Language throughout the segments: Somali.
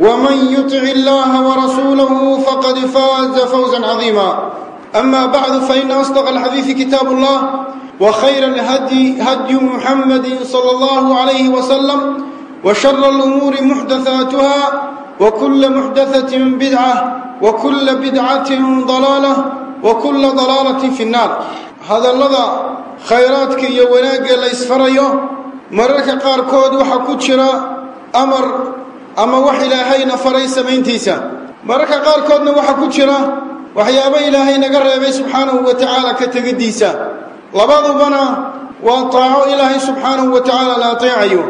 ومن يطع الله ورسوله فقد فاز فوزا عظيما أما بعد فإن أصدق الحديث كتاب الله وخير الهدي هدي محمد صلى الله عليه وسلم وشر الأمور محدثاتها وكل محدثة بدعة وكل بدعة ضلالة وكل ضلالة في النار هذا اللذا خيراتك يوناك الإسفريو مرك قاركود وحكوتشرا أمر ama wax ilaahayna faray samayntiisa. Mararka qaarkoodna waxaa ku jira waxyaabo ilaahay naga reebay subxaanahu wa tacaala ka tegiddiisa. Labadubana waa taaco ilaahay subxaanahu wa tacaala la ateecayo.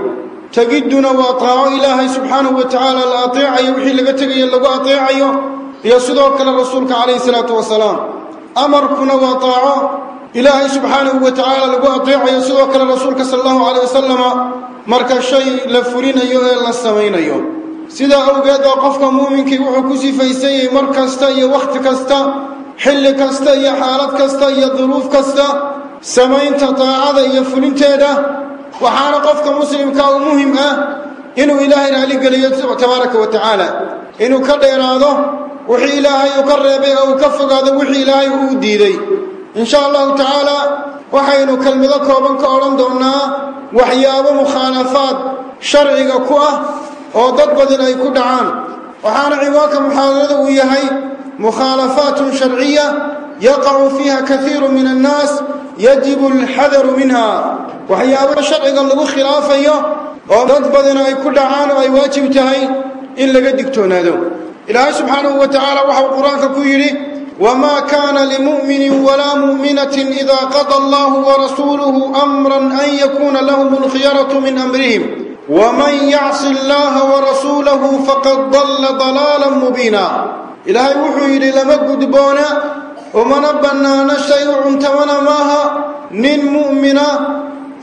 Tegidduna waa taaco ilaahay subxaanahu wa tacaala la ateecayo wixii laga tegayo lagu ateecayo iyo sidoo kale rasuulka calayhi salaatu wasalaam amarkuna waa taaco ilaahay subxaanahu wa tacaala lagu ateecayo sidoo kale rasuulka sala allahu calayh wasalama marka shay la fulinayo ee la samaynayo. Sidaa awgeed oo qofka muuminkii wuxuu ku sifaysan yahay mar kasta iyo wakhti kasta xilli kasta iyo xaalad kasta iyo duruuf kasta samaynta daacada iyo fulinteeda waxaana qofka muslimka u muhiim ah inuu ilaahay raaligeliyo tabaaraka wa tacaala. Inuu ka dheeraado wixii ilaahay uu ka reebay oo uu ka fogaado wixii ilaahay uu diiday. In sha allahu tacaala waxaynu kelmado kooban ka odhan doonnaa waxyaabo mukhaalafaad sharciga ku ah oo dad badan ay ku dhacaan. Waxaana ciwaanka muxaadarada uu yahay mukhaalafaatun sharciya yaqacu fiiha kaiiru min annaas yajibu alxadaru minha. Waxyaabo sharciga lagu khilaafayo oo dad badan ay ku dhacaan oo ay waajib tahay in laga digtoonaado. Ilaahay subxaanahu wa tacaala waxau qur'aanka ku yidhi وما كان لمؤمن ولا مؤمنة إذا قضى الله ورسوله أمرا أن يكون لهم الخيرة من أمرهم ومن يعص الله ورسوله فقد ضل ضلالا مبينا إلهي وحي لما قدبونا ومن بنانا شيء تمنى ماها نين مؤمنة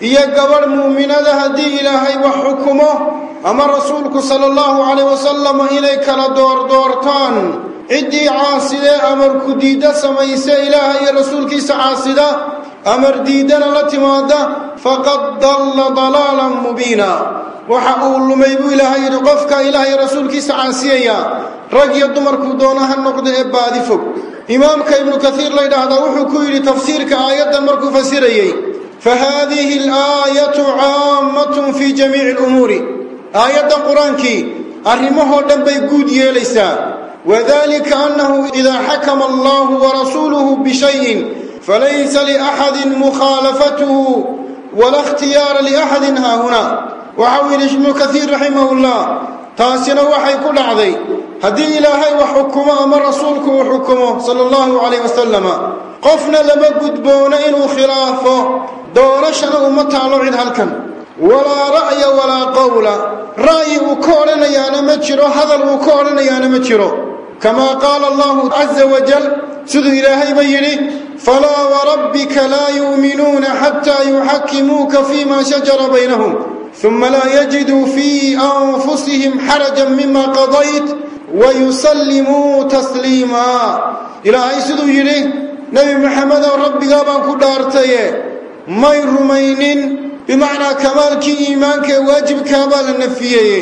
هي قبر مؤمنة هدي إلهي وحكمه أما رسولك صلى الله عليه وسلم إليك لدور دورتان ciddii caasidee amarku diidda samayse ilaaha iyo rasuulkiisa caasida amar diiddana la timaada faqad dalla dalaalan mubiina. Waxa uu lumay buu ilaahay yidhi qofka ilaah iyo rasuulkiisa caasiyaya rag iyo dumarkuu doona ha noqda ee baadi fog. Imaamka ibnu kaiir la ydhaahdaa wuxuu ku yidhi tafsiirka aayaddan markuu fasirayey fa haadihi alaayatu caammatun fii jamiici alumuuri. Aayaddan qur'aankii arrimahoo dhan bay guud yeelaysaa وذلك أنه إذا حكم الله ورسوله بشيء فليس لأحد مخالفته ولا اختيار لأحد ها هنا وحاول ابن كثير رحمه الله تاسنا وحي كل عضي هدي إلهي وحكمه أما رسولك وحكمه صلى الله عليه وسلم قفنا لما قدبون إنه خلافه دورشنا أمتها لعد هلكن ولا رأي ولا قول رأي وكورنا يا نمتشرو هذا kamaa qaala allahu caza wajal siduu ilaahayba yidhi falaa warabbika laa yuuminuuna xataa yuxakimuuka fii ma shajara baynahum uma laa yajiduu fii anfusihim xarajan mima qadayt wayusallimuu tasliimaa ilaahay siduu yidhi nebi maxamedow rabbigaa baan ku dhaartaye may rumaynin bimacnaa kamaalkii iimaanka ee waajibkaabaa la nafiyeye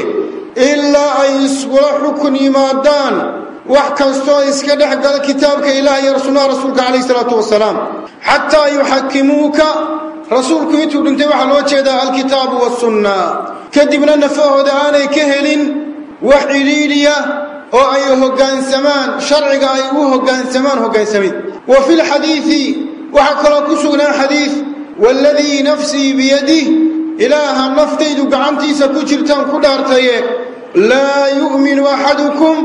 ilaa ay iskula xukun yimaadaan wax kastoo iska dhex gala kitaabka ilaah iyo sunnaha rasuulka calayhi salaatu wasalaam. Xataa yuxakimuuka rasuulku intuu dhintay waxaa loo jeedaa alkitaabu wasunna kadibna nafahooda aanay ka helin wax cidhiidhiya oo ay hoggaansamaan sharciga ay u hoggaansamaan hoggaansamid wa fi lxadiidi waxaa kaloo ku sugnaa xadiid waaladii nafsii biyadih ilaaha naftaydu gacantiisa ku jirtaan ku dhaartaye laa yu'minu axadukum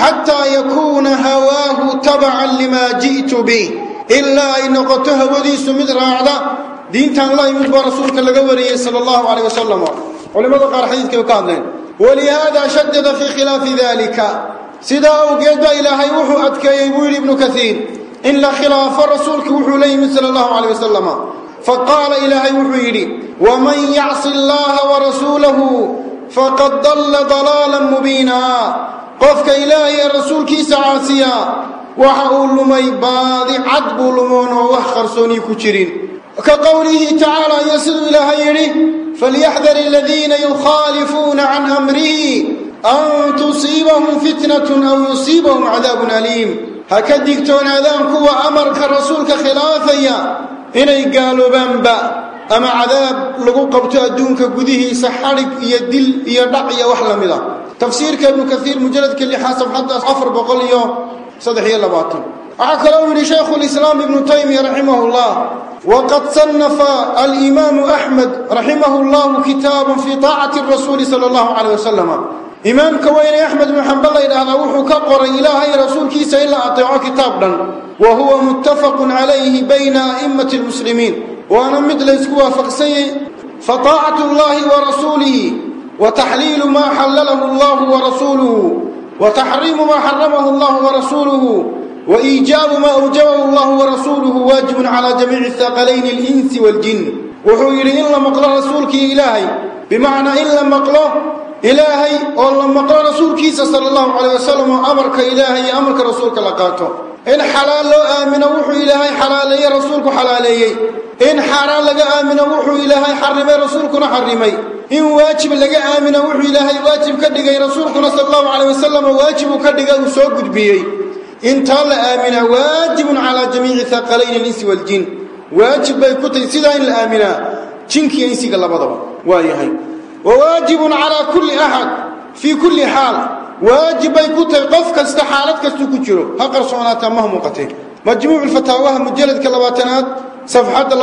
xataa yakuuna hawaahu tabacan limaa ji'tu bih ilaa ay noqoto hawadiisu mid raacda diintaan la imid baa rasuulka laga wariyey sala allahu caleyh wasalam culimmada qaar xadiidkay ka hadleen walihaada shadada fii khilaafi dalika sidaa awgeed baa ilaahay wuxuu adkeeyey buu yidhi ibnu kaiir in la khilaafo rasuulka wuxuu la yimid sala allahu caleyh wasalam faqaala ilaahay wuxuu yidhi waman yacsi allaha warasuulahu faqad dalla dalaalan mubiina qofka ilaahay ee rasuulkiisa caasiya waxa uu lumay baadi cad buu lumoon oo wax qarsoonii ku jirin. Ka qowlihi tacaala iyo siduu ilaahay yidhi falyaxdar aladiina yukhaalifuuna can amrihi an tusiibahum fitnatun aw yusiibahum cadaabun aliim. Ha ka digtoonaadaan kuwa amarka rasuulka khilaafaya inay gaaloobaanba ama cadaab lagu qabto adduunka gudihiisa xadhig iyo dil iyo dhac iyo wax la mid a tafsiirka ibnu kaiir mujaladka lixaa safxaddaas afar boqol iyo saddex iyo labaatan. Waxaa kaloo yidhi shaykhu lislaam ibnu taymiya raximah llah waqad sanafa alimaamu axmed raximah llahu kitaaban fii taacati rasuuli sala allahu caleyh wasalam imaamka weyne axmed ibnu xambal la ydhahdaa wuxuu ka qoray ilaahay rasuulkiisa in la ateeco kitaab dhan wa huwa muttafaqun calayhi bayna a'immati lmuslimiin waana mid laysku waafaqsanyay fataacatu llahi wa rasuulihi rasuuluhu wa taxriimu maa xaramahu allahu wa rasuuluhu wa iijaabu maa awjabahu allahu wa rasuuluhu waajibun calaa jamiici haqalayni alinsi waaljin wuxuu yidhi in la maqlo rasuulkii ilaahay bimacnaa in la maqlo ilaahay oo la maqlo rasuulkiisa sala allahu caleyh wasalam oo amarka ilaahay iyo amarka rasuulka la qaato in xalaal loo aamino wuxuu ilaahay xalaaleeyey rasuulku xalaaleeyey in xaaraan laga aamino wuxuu ilaahay xarimay rasuulkuna xarimay in waajib laga aamino wuxuu ilaahay waajib ka dhigay rasuulkuna sala allahu caleyh wasalam waajibuu ka dhigay uu soo gudbiyey. Intaa la aaminaa waajibun calaa jamiici haqalayni alinsi waaljin waajib bay ku tahay sidaa in la aaminaa jinkiiyo insiga labadaba waa yahay. Wa waajibun calaa kulli axad fii kulli xaal. Waajib bay ku tahay qof kasta xaalad kastuu ku jiro. Ha qarsoonaata maha muuqatee. Majmuucu fataawaha mujaladka labaatanaad safxadda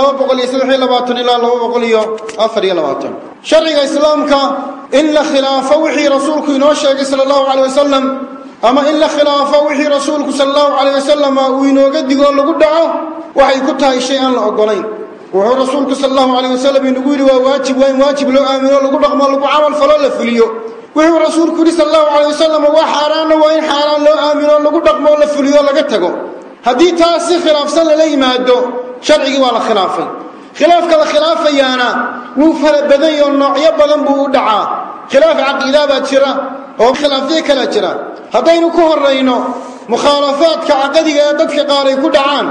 sharciga islaamka in la khilaafo wixii rasuulku inoo sheegay sala allahu caleyh wasalam ama in la khilaafo wixii rasuulku sala allahu caleyh wasalam uu inooga digoo lagu dhaco waxay ku tahay shay aan la ogolayn wuxuu rasuulku sala allahu caleyh wasalam inagu yidhi waa waajib waa in waajib loo aamino lagu dhaqmo lagu camal falo la fuliyo. Wuxuu rasuulku yidhi sala allahu caleyh wasalam waa xaaraanna waa in xaaraan loo aamino lagu dhaqmo la fuliyo laga tago. Haddii taas si khilaafsan lala yimaado sharcigii waa la khilaafay. Khilaafka la khilaafayaana wuu fara badan noocyo badan buu u dhacaa. Khilaaf caqiidaa baa jira oo khilaafyo kala jira. Haddaynu ku horayno mukhaalafaadka caqadiga ee dadka qaar ay ku dhacaan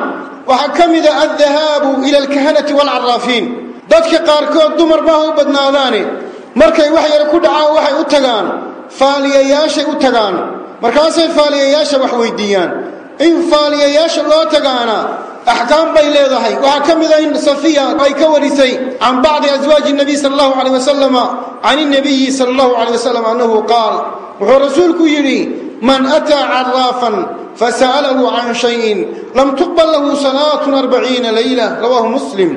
waxaa ka mida addahaabu ila alkahanati waalcaraafiin dadka qaarkood dumar maaha u badnaadaane. Markay wax yar ku dhacaan waxay u tagaan. Faaliyayaashay u tagaan. Markaasay faaliyayaasha wax weydiiyaan. In faaliyayaasha loo tagaana axkaam bay leedahay. Waxaa ka mida in safiya ay ka warisay can bacdi aswaaji nabiy sala allahu caleyh wasalama can inabiyi sala allahu caleyh wasalam annahu qaal wuxuu rasuulku yidhi man ataa caraafan fasa'alahu can shayin lam tuqbal lahu salaatun arbaciina leyla rawaahu muslim.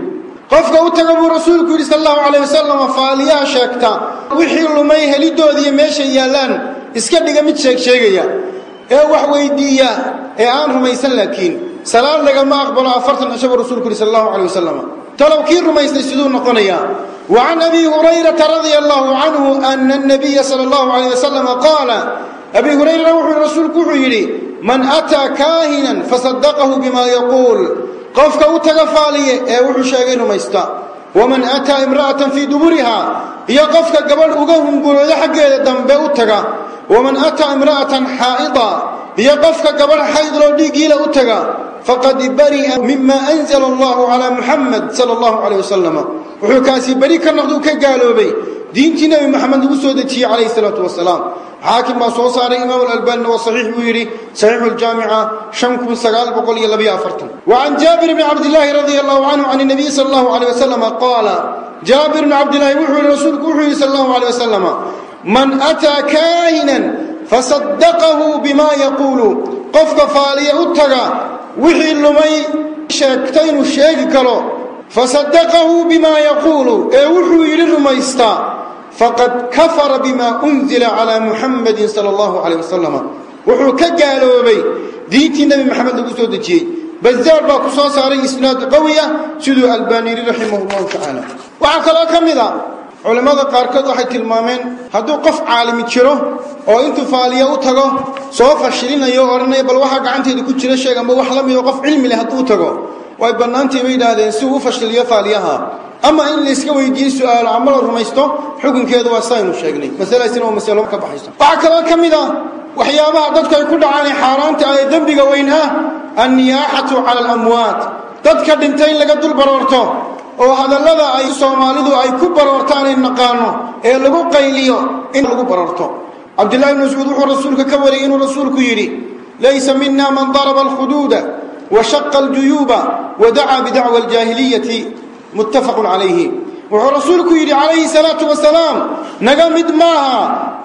Qofka u taga buu rasuulku yidhi sala allahu caleyh wasalam faaliyaha sheegta wixii lumay helidoodiiyo meeshay yaallaan iska dhiga mid sheeg sheegaya ee wax weydiiya ee aan rumaysan laakiin salaad lagama aqbalo afartan cisho buu rasuulku yidhi sala allahu caleyh wasalam talow rumaystay siduu noqonayaa wa abi hurayrata radia allahu canhu ana annabiya sala allahu caleyh wasalam qaala abi hurayrana wuxuu rasuulku wuxuu yidhi man ataa kaahinan fasadaqahu bima yaquul. Qofka u taga faaliye ee wuxuu sheegay rumaysta. Waman ataa imra'atan fii duburiha iyo qofka gabadh uga hungurooda xaggeeda dambe u taga. Waman ataa imra'atan xaa'ida iyo qofka gabadh xaydloo dhiiggiila u taga faqad bari'a mima anzala allahu calaa muxamed sala allahu caleyh wasalam wuxuu kaasi beri ka noqduu ka gaaloobay. Diintii nebi moxamed lagu soo dejiyey calayhi salaatu wasalaam xaakim baa soo saaray imaam alalbanina waa saxiix buu yidhi saxiixu ljaamica shan kun sagaal boqol iyo labayo afartan. Wa can jaabir bni cabdillaahi radia allahu canhu can nabiy sala allahu caleyh wasalam qaala jaabir bni cabdillaahi wuxuu yihi rasuulku wuxuu yidhi sala allahu caleyh wasalam man ataa kaahinan fasadaqahu bimaa yaquulu. Qofka faaliya u taga wixii lumay sheegta inuu sheegi karo fasadaqahu bimaa yaquulu ee wuxuu yidhi rumaystaa faqad kafara bima unzila calaa muxamadin sala allahu calayh wasalam wuxuu ka gaaloobay diintii nebi maxamed lagu soo dejiyey. Bazaar baa ku soo saaray isnaad qawi ah siduu albaani yidhi raximah llahu tacaala waxaa kaloo ka mid a culimmada qaarkood waxay tilmaameen hadduu qof caalimi jiro oo intuu faaliya u tago soo fashilinayo o odhanaya bal waxaa gacanteeda ku jira sheeg amba wax la mido qof cilmi leh hadduu tago? Way bannaantay bay yidhaahdeen si uu u fashiliyo faaliyaha. Ama in layska weydiiyo su'aalo ama la rumaysto xukunkeedu waa sidaynu sheegnay. Masalaasina waa masalo ka baxayso waxaa kaloo ka mid ah waxyaabaha dadku ay ku dhacaan xaaraanta ah ee dembiga weyn ah anniyaaxatu cala alamwaat. Dadka dhintay in laga dul baroorto oo hadallada ay soomaalidu ay ku baroortaan ay naqaano ee lagu qayliyo in lagu baroorto. Cabdillahi bn mascuud wuxuu rasuulka ka wariyey inuu rasuulku yidhi laysa mina man daraba alkhuduuda washaqa aljuyuuba wadacaa bidacwa aljaahiliyati muttafaqun calayhi wuxuu rasuulku yidhi calayhi salaatu wasalaam naga mid maaha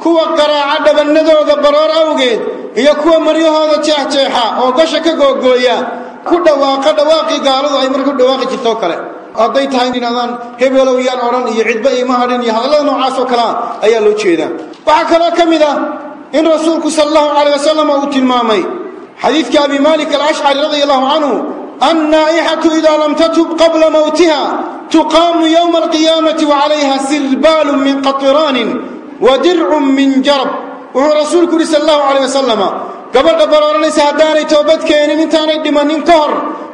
kuwa qaraaca dhabannadooda baroor awgeed iyo kuwa maryahooda jeexjeexa oo gasha ka googooya ku dhawaaqa dhawaaqii gaaladu ay marka u dhawaaqi jirtoo kale hadday tahay inaadaan hebelow yaan odhan iyo cidba iima hadhin iyo hadallada noocaas oo kalea ayaa loo jeedaa. Waxaa kaloo ka mid ah in rasuulku sala allahu calayh wasalam uu tilmaamay xadiidka abi malik alashcari radia allahu canhu annaa'ixatu idaa lam tatub qabla mowtiha tuqaamu yowma alqiyaamati wacalayha sirbaalun min qatiraanin wa dircun min jarab. Wuxuu rasuulku yidhi sala allahu calayh wasalama gabadha barooranaysa haddaanay toobad keenin intaanay dhimanin ka hor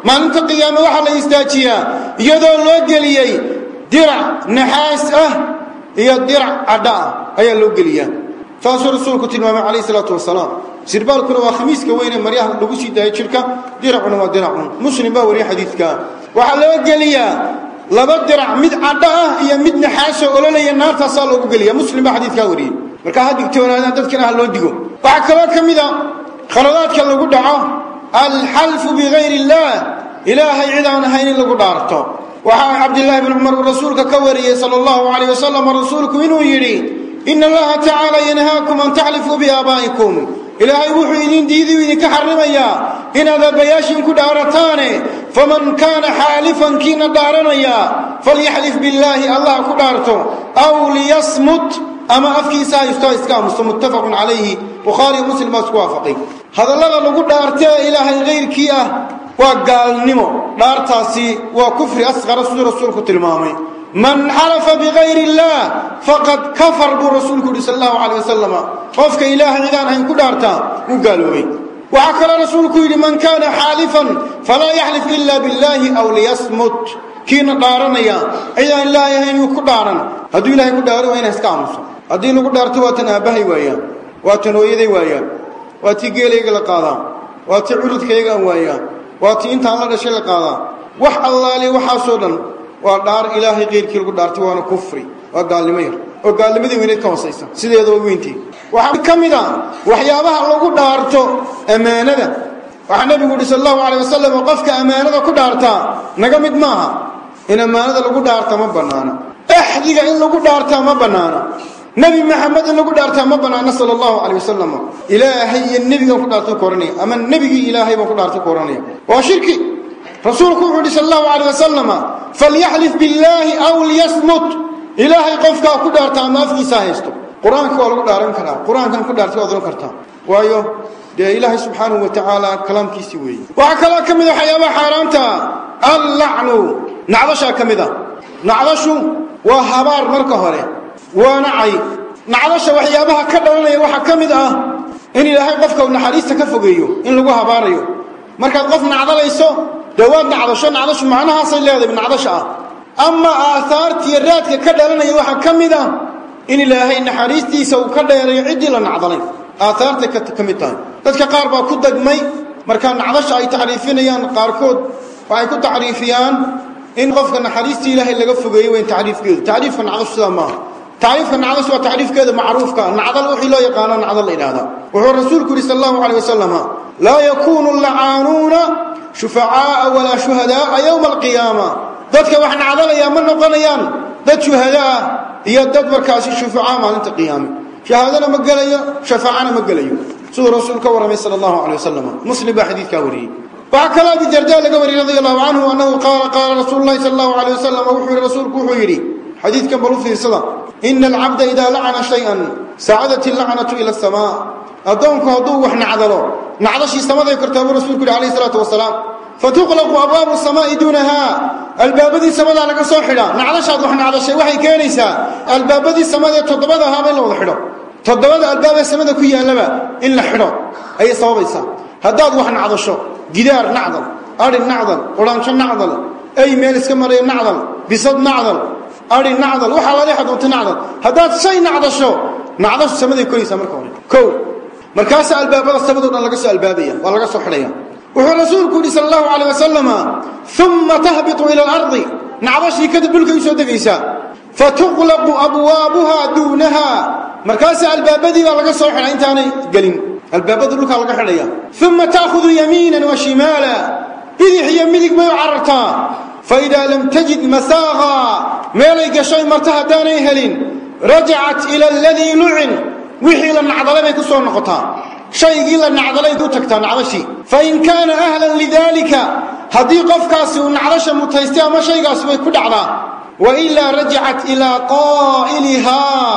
maalinta qiyaame waxaa la istaajiyaa iyadoo loo geliyey dirac naxaas ah iyo dirac cadha ah ayaa loo geliyaa. Taasuu rasuulku tilmaamay calayhi salaatu wasalaam sirbaalkuna waa khamiiska weyne maryaha lagu sii daayo jidhka diracuna waa diracun. Muslim baa wariya xadiidkaa waxaa loo geliyaa laba dirac mid cadho ah iyo mid naxaasoo ololaya naartaasaa loogu geliya muslim baa xadiidkaa wariyey markaa ha digtoonaadaan dadkana ha loo digo. Waxaa kaloo ka mid a khaladaadka lagu dhaco alxalfu bigayr illaah ilaahay cid aan ahayn in lagu dhaarto. Waxaa cabdillaahi bn cumar uu rasuulka ka wariyey sala allahu calayh wasalam rasuulku inuu yidhi ina allaha tacaala yanhaakum an taxlifuu biaabaa'ikum ilaahay wuxuu idin diidiu idinka xarimayaa inaad aabbayaashiin ku dhaarataane faman kaana xaalifan kiina dhaaranayaa falyaxlif billaahi allah ku dhaarto aw liyasmut ama afkiisa haysto iska aamusto muttafaqun calayhi bukhaariyo muslim baa isku waafaqay. Hadallada lagu dhaartee ilaahay kayrkii ah waa gaalnimo. Dhaartaasi waa kufri asqara siduu rasuulku tilmaamay. Man xalafa bigayri illaah faqad kafar buu rasuulku yidhi sal allahu calay wasalama qofka ilaahay cidaan ahayn ku dhaartaa wuu gaaloobay waxaa kaloo rasuulku yidhi man kaana xaalifan falaa yaxlif ila billaahi aw liyasmut. Kiina dhaaranaya cidaan ilaahay ahayn yuu ku dhaaran. Hadduu ilahay ku dhaaro waa ina iska aamuso. Haddii lagu dhaarto waa tan aabbahay waayaan. Waa tan hooyaday waayaan. Waa tii geelayga la qaadaa. Waa tii curudkayga aan waayaa waa tii intaan la dhashay la qaadaa. Wax allaali waxaasoo dhan waa dhaar ilaahay keyrkii lagu dhaartay waana kufri waa gaalnimo yar. Oo gaalnimadii weyneed ka hoosaysa sideeda waa weyntii. Waxaa ka mid a waxyaabaha lagu dhaarto ammaanada. Waxaa nebigu yidhi sal allahu calay wasalam qofka ammaanada ku dhaartaa naga mid maaha. In ammaanada lagu dhaarta ma bannaana. Exdiga in lagu dhaartaa ma bannaana nebi maxamed in lagu dhaartaa ma bannaana sala allahu calay wasalam ilaahay iyo nebigan ku dhaarta ku ohanaya ama nebigii ilaahay baan ku dhaarta ku ohanaya waa shirki. Rasuulku wuxuu yidhi sal allahu calayh wasalama falyaxlif billaahi aw liyasmut. Ilaahay qofkaa ku dhaarta ama afkiisa haysto. Qur'aanka waa lagu dhaaran karaa. Qur'aankan ku dhaartay waad kartaa. Waayo dee ilaahay subxaanahu wa tacaala kalaamkiisii weeye waxaa kaloo ka mid a waxyaabaha xaaraanta allacnu. Nacdashaa ka mid a nacdashu waa habaar marka hore waana cay nacdasha waxyaabaha ka dhalanaya waxaa ka mid ah in ilaahay qofka naxariista ka fogeeyo in lagu habaarayo markaad qof nacdalayso dee waad nacdasho nacdashu macnahaasay leedahay nacdasha ah. Ama aahaartiiyo raadka ka dhalanaya waxaa ka mid ah in ilaahay naxariistiisa uu ka dheerayo ciddii la nacdalay. Aahaartay ka mid tahay. Dadka qaar baa ku degmay markaa nacdasha ay taxriifinayaan qaarkood waxay ku taxriifiyaan in qofka naxariistii ilaahay laga fogeeyo weyn taxriifkeedu. Taxriifka nacdashu sidaa maaha tacriifka nacdashu waa tacriifkeeda macruufka. Nacdal wixii loo yaqaana nacdal la yidhahdaa wuxuu rasuulku yidhi sal allahu calay wasalama laa yakuunu lacaanuuna shufacaa'a walaa shuhadaaa yowma alqiyaama. Dadka wax nacdalayaa ma noqonayaan. Dad shuhada ah iyo dad markaasi shufacaa maalinta qiyaame. Shahaadana ma gelayo shafaacana ma gelayo. Siduu rasuul ka warramay allahu calay wasalam muslim baa xadiidkaa wariyey. Waxaa kaloo abi darda laga wariyey radia allahu canhu annahu qaala qaala rasuulu sala allahu alay wasalam wuxuu yihi rasuulku wuxuu yidhi xadiidkan balu fiirsada ina alcabda idaa lacana shay-an saacadat illacnatu ila asamaa addoonku hadduu wax nacdalo nacdashii samaday kortaa buu rasuulku yihi alayhi salaatu wasalaam fatuqlaqu abwaabu samaa'i duunahaa albaabadii samadaa laga soo xidha nacdashaad wax nacdashay waxay keenaysaa albaabadii samadee toddobada ahaaba in la wada xidho toddobada albaabee samada ku yaallaba in la xidho ayay sababaysaa haddaad wax nacdasho gidaar nacdal adhi nacdal qudhaansho nacdal ay meel iska marayo nacdal bisad nacdal adhi nacdal waxaa la leexa doonta nacdal. Haddaad shay nacdasho nacdashu samaday koraysaa marka hore. Kow markaasaa albaabada samado dhan laga soo albaabaya waa laga soo xidhaya. Wuxuu rasuulku yidhi sal allahu calay wasalama uma tahbitu ila alardi. Nacdashii kadib dhulkay u soo degaysaa. Fatuqlaqu abwaabuhaa duunahaa markaasaa albaabadii baa laga soo xidha intaanay gelin. Albaabada dhulkaa laga xidhaya. Uma ta'khudu yamiinan wa shimaala. Bidix iyo midig bay u carartaa faidaa lam tajid masaaqa meelay gashay marta haddaanay helin rajacat ila aladii lucin wixii la nacdalay bay ku soo noqotaa shaygii la nacdalay u tagtaa nacdashii fain kaana ahlan lidaalika haddii qofkaasi uu nacdasha mutaystay ama shaygaasi bay ku dhacdaa wailaa rajacat ilaa qaa'ilihaa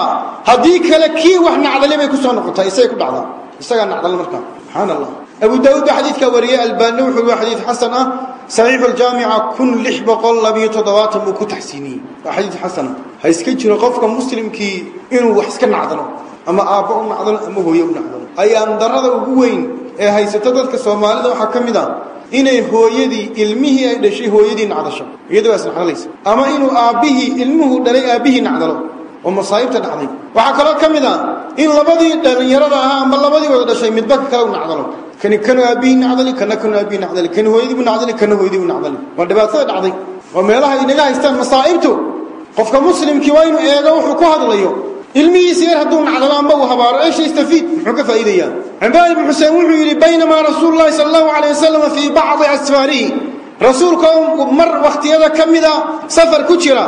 haddii kale kii wax nacdalay bay ku soo noqotaa isagay ku dhacdaa isagaa nacdala markaa subxaan allah abu daawuud baa xadiidkaa wariyey albaani wuxuu waa xadiid xasan ah saxiixu ljaamica kun lix boqol labiyo toddobaatan buu ku taxsiiniyey. Waa xadiid xasana ha iska jiro qofka muslimkii inuu wax iska nacdalo ama aabbo u nacdalo ama hooye u nacdalo. Ayaan darada ugu weyn ee haysato dadka soomaalida waxaa ka mid ah inay hooyadii ilmihii ay dhashay hooyadii nacdasho. Iyada waa isnacdalaysa ama inuu aabbihii ilmuhu dhalay aabbihii nacdalo oo masaa'ibta dhacday. Waxaa kaloo ka mid ah in labadii dhallinyarada ahaa ama labadii wada dhashay midba kale u nacdalo kani kanu aabbihii nacdali kana kanu aabbihii nacdali. Kani hooyadii bu nacdali kana hooyadii bu nacdali. Waa dhibaatada dhacday. Waa meelaha inaga haystaan masaa'ibtu. Qofka muslimkii waa inuu eego wuxuu ku hadlayo. Ilmihiisa yar hadduu nacdalo amba uu habaaro eesha istafiid muxuu ka faa'iidayaa. Cimraan ibnu xuseen wuxuu yidhi baynamaa rasuulu sala allahu calay wasalam fii bacdi asfaarihi. Rasuulka oo mar wakhtiyada ka mida safar ku jira.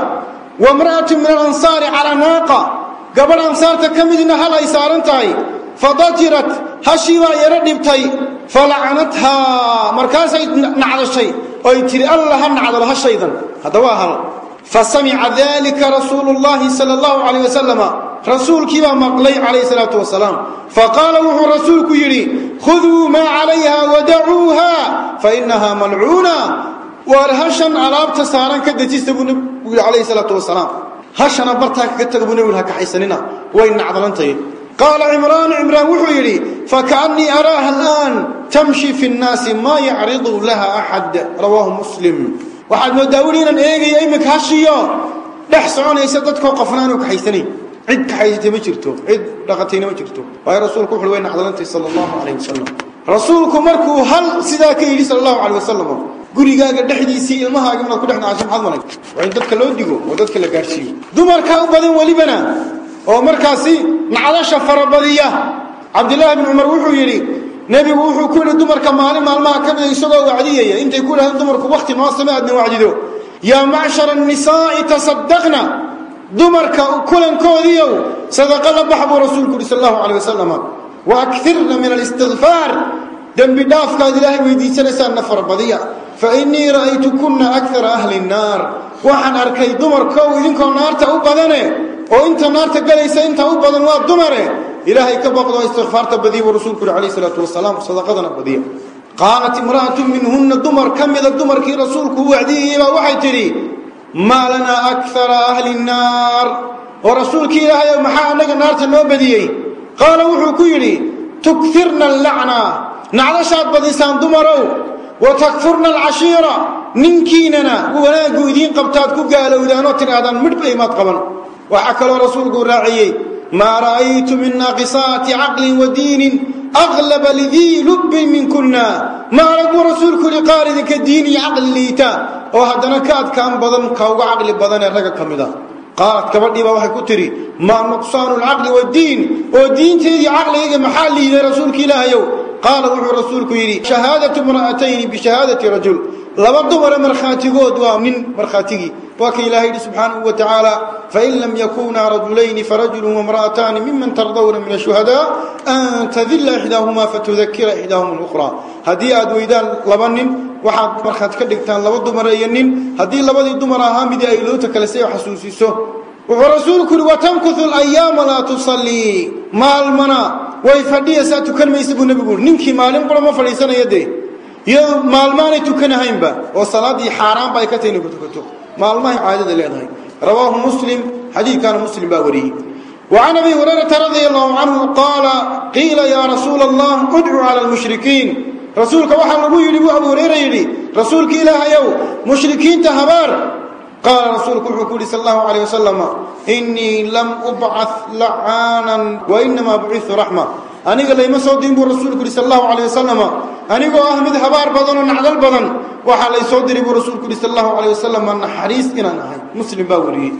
Wa imra'atu min alansaari calaa naaqa. Gabadh ansaarta ka midna hal ay saaran tahay fadajirat hashii baa yaro dhibtay falacanathaa markaasay nacdashay oy tidhi alla ha nacdalo hashaydan haddaba hal. Fasamica dalika rasuulu llahi sala allahu calayh wasalama rasuulkii baa maqlay calayhi salaatu wasalaam. Faqaala wuxuu rasuulku yidhi khuduu maa calayha wadacuuha fainaha malcuuna. Waar hashan alaabta saaran ka dejista buu nebigu yidhi calayhi salaatu wasalaam. Hashana bartaa kaga taga buu nebigu kaxaysanina way nacdalantahay qaala cimraanu cimraan wuxuu yidhi fakaannii araaha al'aan tamshi fi nnaasi maa yacridu laha axad rawaahu muslim. Waxaad moodaa weli inaan eegayo iminka hashiyo. Dhex soconaysa dadkoo qofna aanu kaxaysanayn cid kaxaysatay ma jirto. Cid dhaqatayna ma jirto. Waayo rasuulku wuxuu way nacdalantay sala allahu calayh wasalam rasuulku markuu hal sidaa ka yidhi sala allahu calayh wasalam gurigaaga dhexdiisii ilmahaaga inaad ku dhex nacasho maxaad malay waa in dadka loo digo oo dadka la gaadhsiiyo dumarkaa u badan welibana oo markaasi nacdasha farabadiya cabdillaahi bni cumar wuxuu yidhi nebigu wuxuu ku yidhi dumarka maalin maalmaha ka mida isagoo wacdiyaya intay ku yidhahdeen dumarku wakhti noo same aadna wacdido. Yaa macshara annisaa'i tasaddaqna. Dumarka kulankoodiiow sadaqa la bax buu rasuulku yidhi sal allahu calayh wasalam wa akirna min alistigfaar dembi dhaafkaad ilaahay weydiisanaysaanna farabadiya fa innii ra'aytukunna akara ahli nnaar waxaan arkay dumarkow idinkoo naarta u badane oo inta naarta galaysa inta u badan waa dumare. Ilaahay ka baqdo istikfaarta badiya buu rasuulku yidhi calayh salaatu wasalaam sadaqadana badiya. Qaalat imra'atu minhunna dumar ka mida dumarkii rasuulku u wacdiyayey waxay tidhi maa lanaa akara ahli nnaar oo rasuulkii ilaahay maxaa annaga naarta noo badiyey qaala wuxuu ku yidhi tukfirna allacna nacdashaad badisaan dumarow wa takfurna alcashiira ninkiinana wanaaggu idiin qabtaad ku gaalowdaanoo tidhaahdaan midhba imaad qaban waxaa kaloo rasuulku raaciyey maa ra'aytu min naaqisaati caqlin wa diinin aqlaba lidii lubbin minkunna ma arag buu rasuulku yihi qaar idinka diin iyo caqli liita. Oo haddana ka adkaan badan ka uga caqli badan ee ragga ka mid a qaalad gabadhiibaa waxay ku tidhi maa nuqsaanu alcaqli waddiin oo diinteedii caqligayga maxaa liiday rasuulka ilaahayow? Qaala wuxuu rasuulku yidhi shahaadatu imra'atayni bishahaadati rajul laba dumara markhaatigood waa nin markhaatigii waa ka ilahay yidhi subxaanahu wa tacaala fain lam yakunaa rajulayni farajulu wamra'ataani miman tardawna min ashuhadaa an tadilla ixdaahumaa fatudakira ixdaahuma lukhraa haddii aad weydaan laba nin waxaad markhaati ka dhigtaan laba dumara iyo nin. Haddii labadii dumar ahaa midii ay loota kale si xasuusiso. Wuxuu rasuulku yihi watamkuthu alayaama laa tusallii. Maalmana way fadhiyaysaa tukan maysa buu nebigu yidhi. Ninkii maalin qura ma fadhiisanaya dee iyado maalmaanay tukanahaynba oo salaaddii xaaraanba ay ka tahay inay ku tukato maalmahay caadada leedahay rawaahu muslim xadiidkaana muslim baa wariyey وعن أبي هريرة رضي الله عنه قال قيل يا رسول الله ادعو على المشركين رسولك وحا لغو يلي أبو هريرة يلي رسولك إله يو مشركين تهبار قال رسولك وحكولي صلى الله عليه وسلم إني لم أبعث لعانا وإنما بعث رحمة aniga layma soo diin buu rasuulku yihi sal allahu wasalam anigoo ah mid habaar badan oo nacdal badan waxaa lay soo diray buu rasuulku yihi sal allahu calayh wasalam naxariis inaan ahay. Muslim baa wariyey.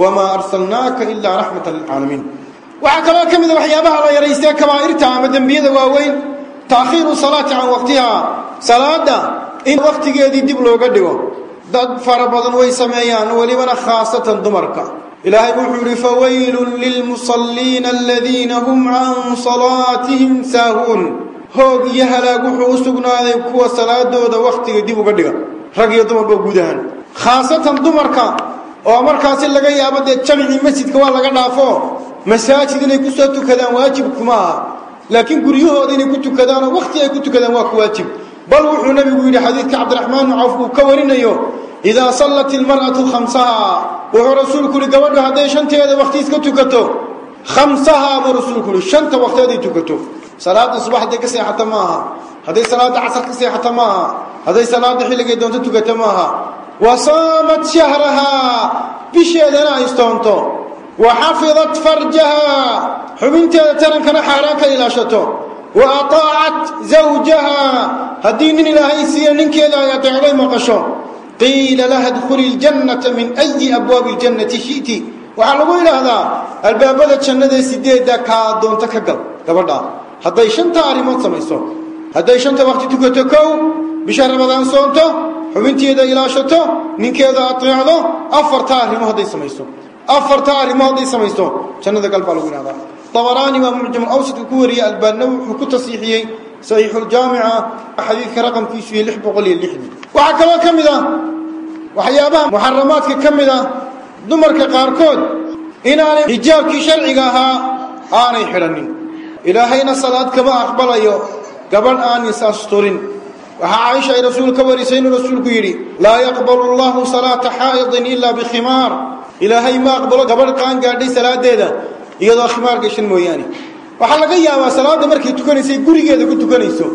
Wamaa arsalnaaka ilaa raxmatan lilcaalamiin waxaa kaloo ka mid a waxyaabaha la yaraystee kabaa'irta ama dembiyada waaweyn taakhiiru salaati can waqtihaa salaada in wakhtigeedii dib looga dhigo. Dad fara badan way sameeyaan welibana khaasatan dumarka ilaahay wuxuu yihi fawaylun lilmusalliina aladiina hum can salaatihim saahuun hoog iyo halaag wuxuu u sugnaaday kuwa salaadooda wakhtiga dib uga dhiga rag iyo dumarba guud ahaan khaasatan dumarka oo markaasi laga yaabo dee jamcii masjidka waa laga dhaafo masaajid inay ku soo tukadaan waajib kuma aha. Laakiin guryahooda inay ku tukadaan oo wakhti ay ku tukadaan waa ku waajib. Bal wuxuu nabigu yidhi xadiidka cabdiraxmaan bnu cawf uu ka warinayo idaa sallat ilmar'atu khamsaha. Wuxuu rasuulku yihi gabadha hadday shanteeda wakhti iska tukato khamsahaa buu rasuulku yihi shanta wakhtiaday tukato. Salaada subax ka seexato ma aha hadday salaada casar ka seexato ma aha hadday salaada xilligay doonto tukato ma aha wa saamat shahrahaa bisheedana ay istoonto. Wa xafidat farjaha xubinteeda tarankana xaaraan ka ilaashato. Wa ataacat zawjaha haddii nin ilaahay siiya ninkeeda ay adeecday maqasho qiila laha dkhuli ljannata min ayi abwaabi ljannati shiti waxaa lagu idhaahdaa albaabada jannadae sideedda kaa doonto ka gal gabadhaa hadday shanta arrimood samayso hadday shanta wakti tukato kow bisha ramadaan soonto xubinteeda ilaashato ninkeeda ateecdo afarta arrimo hadday samayso. Afarta arrimo hadday samayso jannada gal baa lagu idhahdaa dabaraani baa mucjam awsadka ku wariyey albaanna wuxuu ku tasiixiyey saxiixuljaamica xadiidka raqamkiisu iyo lix boqol iyo lixdan waxaa kaloo ka mid ah waxyaabaha muxaramaadka ka mid ah dumarka qaarkood inaanay xijaabkii sharciga ahaa aanay xidhanin ilaahayna salaad kama aqbalayo gabadh aan is asturin waxaa caaisha ay rasuul ka warisay inuu rasuulku yidhi laa yaqbalu allahu salaata xaa'idin ilaa bikhimaar ilaahay ma aqbalo gabadh qaan gaadhay salaadeeda iyadoo khimaar gashan mooyaane. Waxaa laga yaabaa salaadda markay tukanaysay gurigeeda ku tukanayso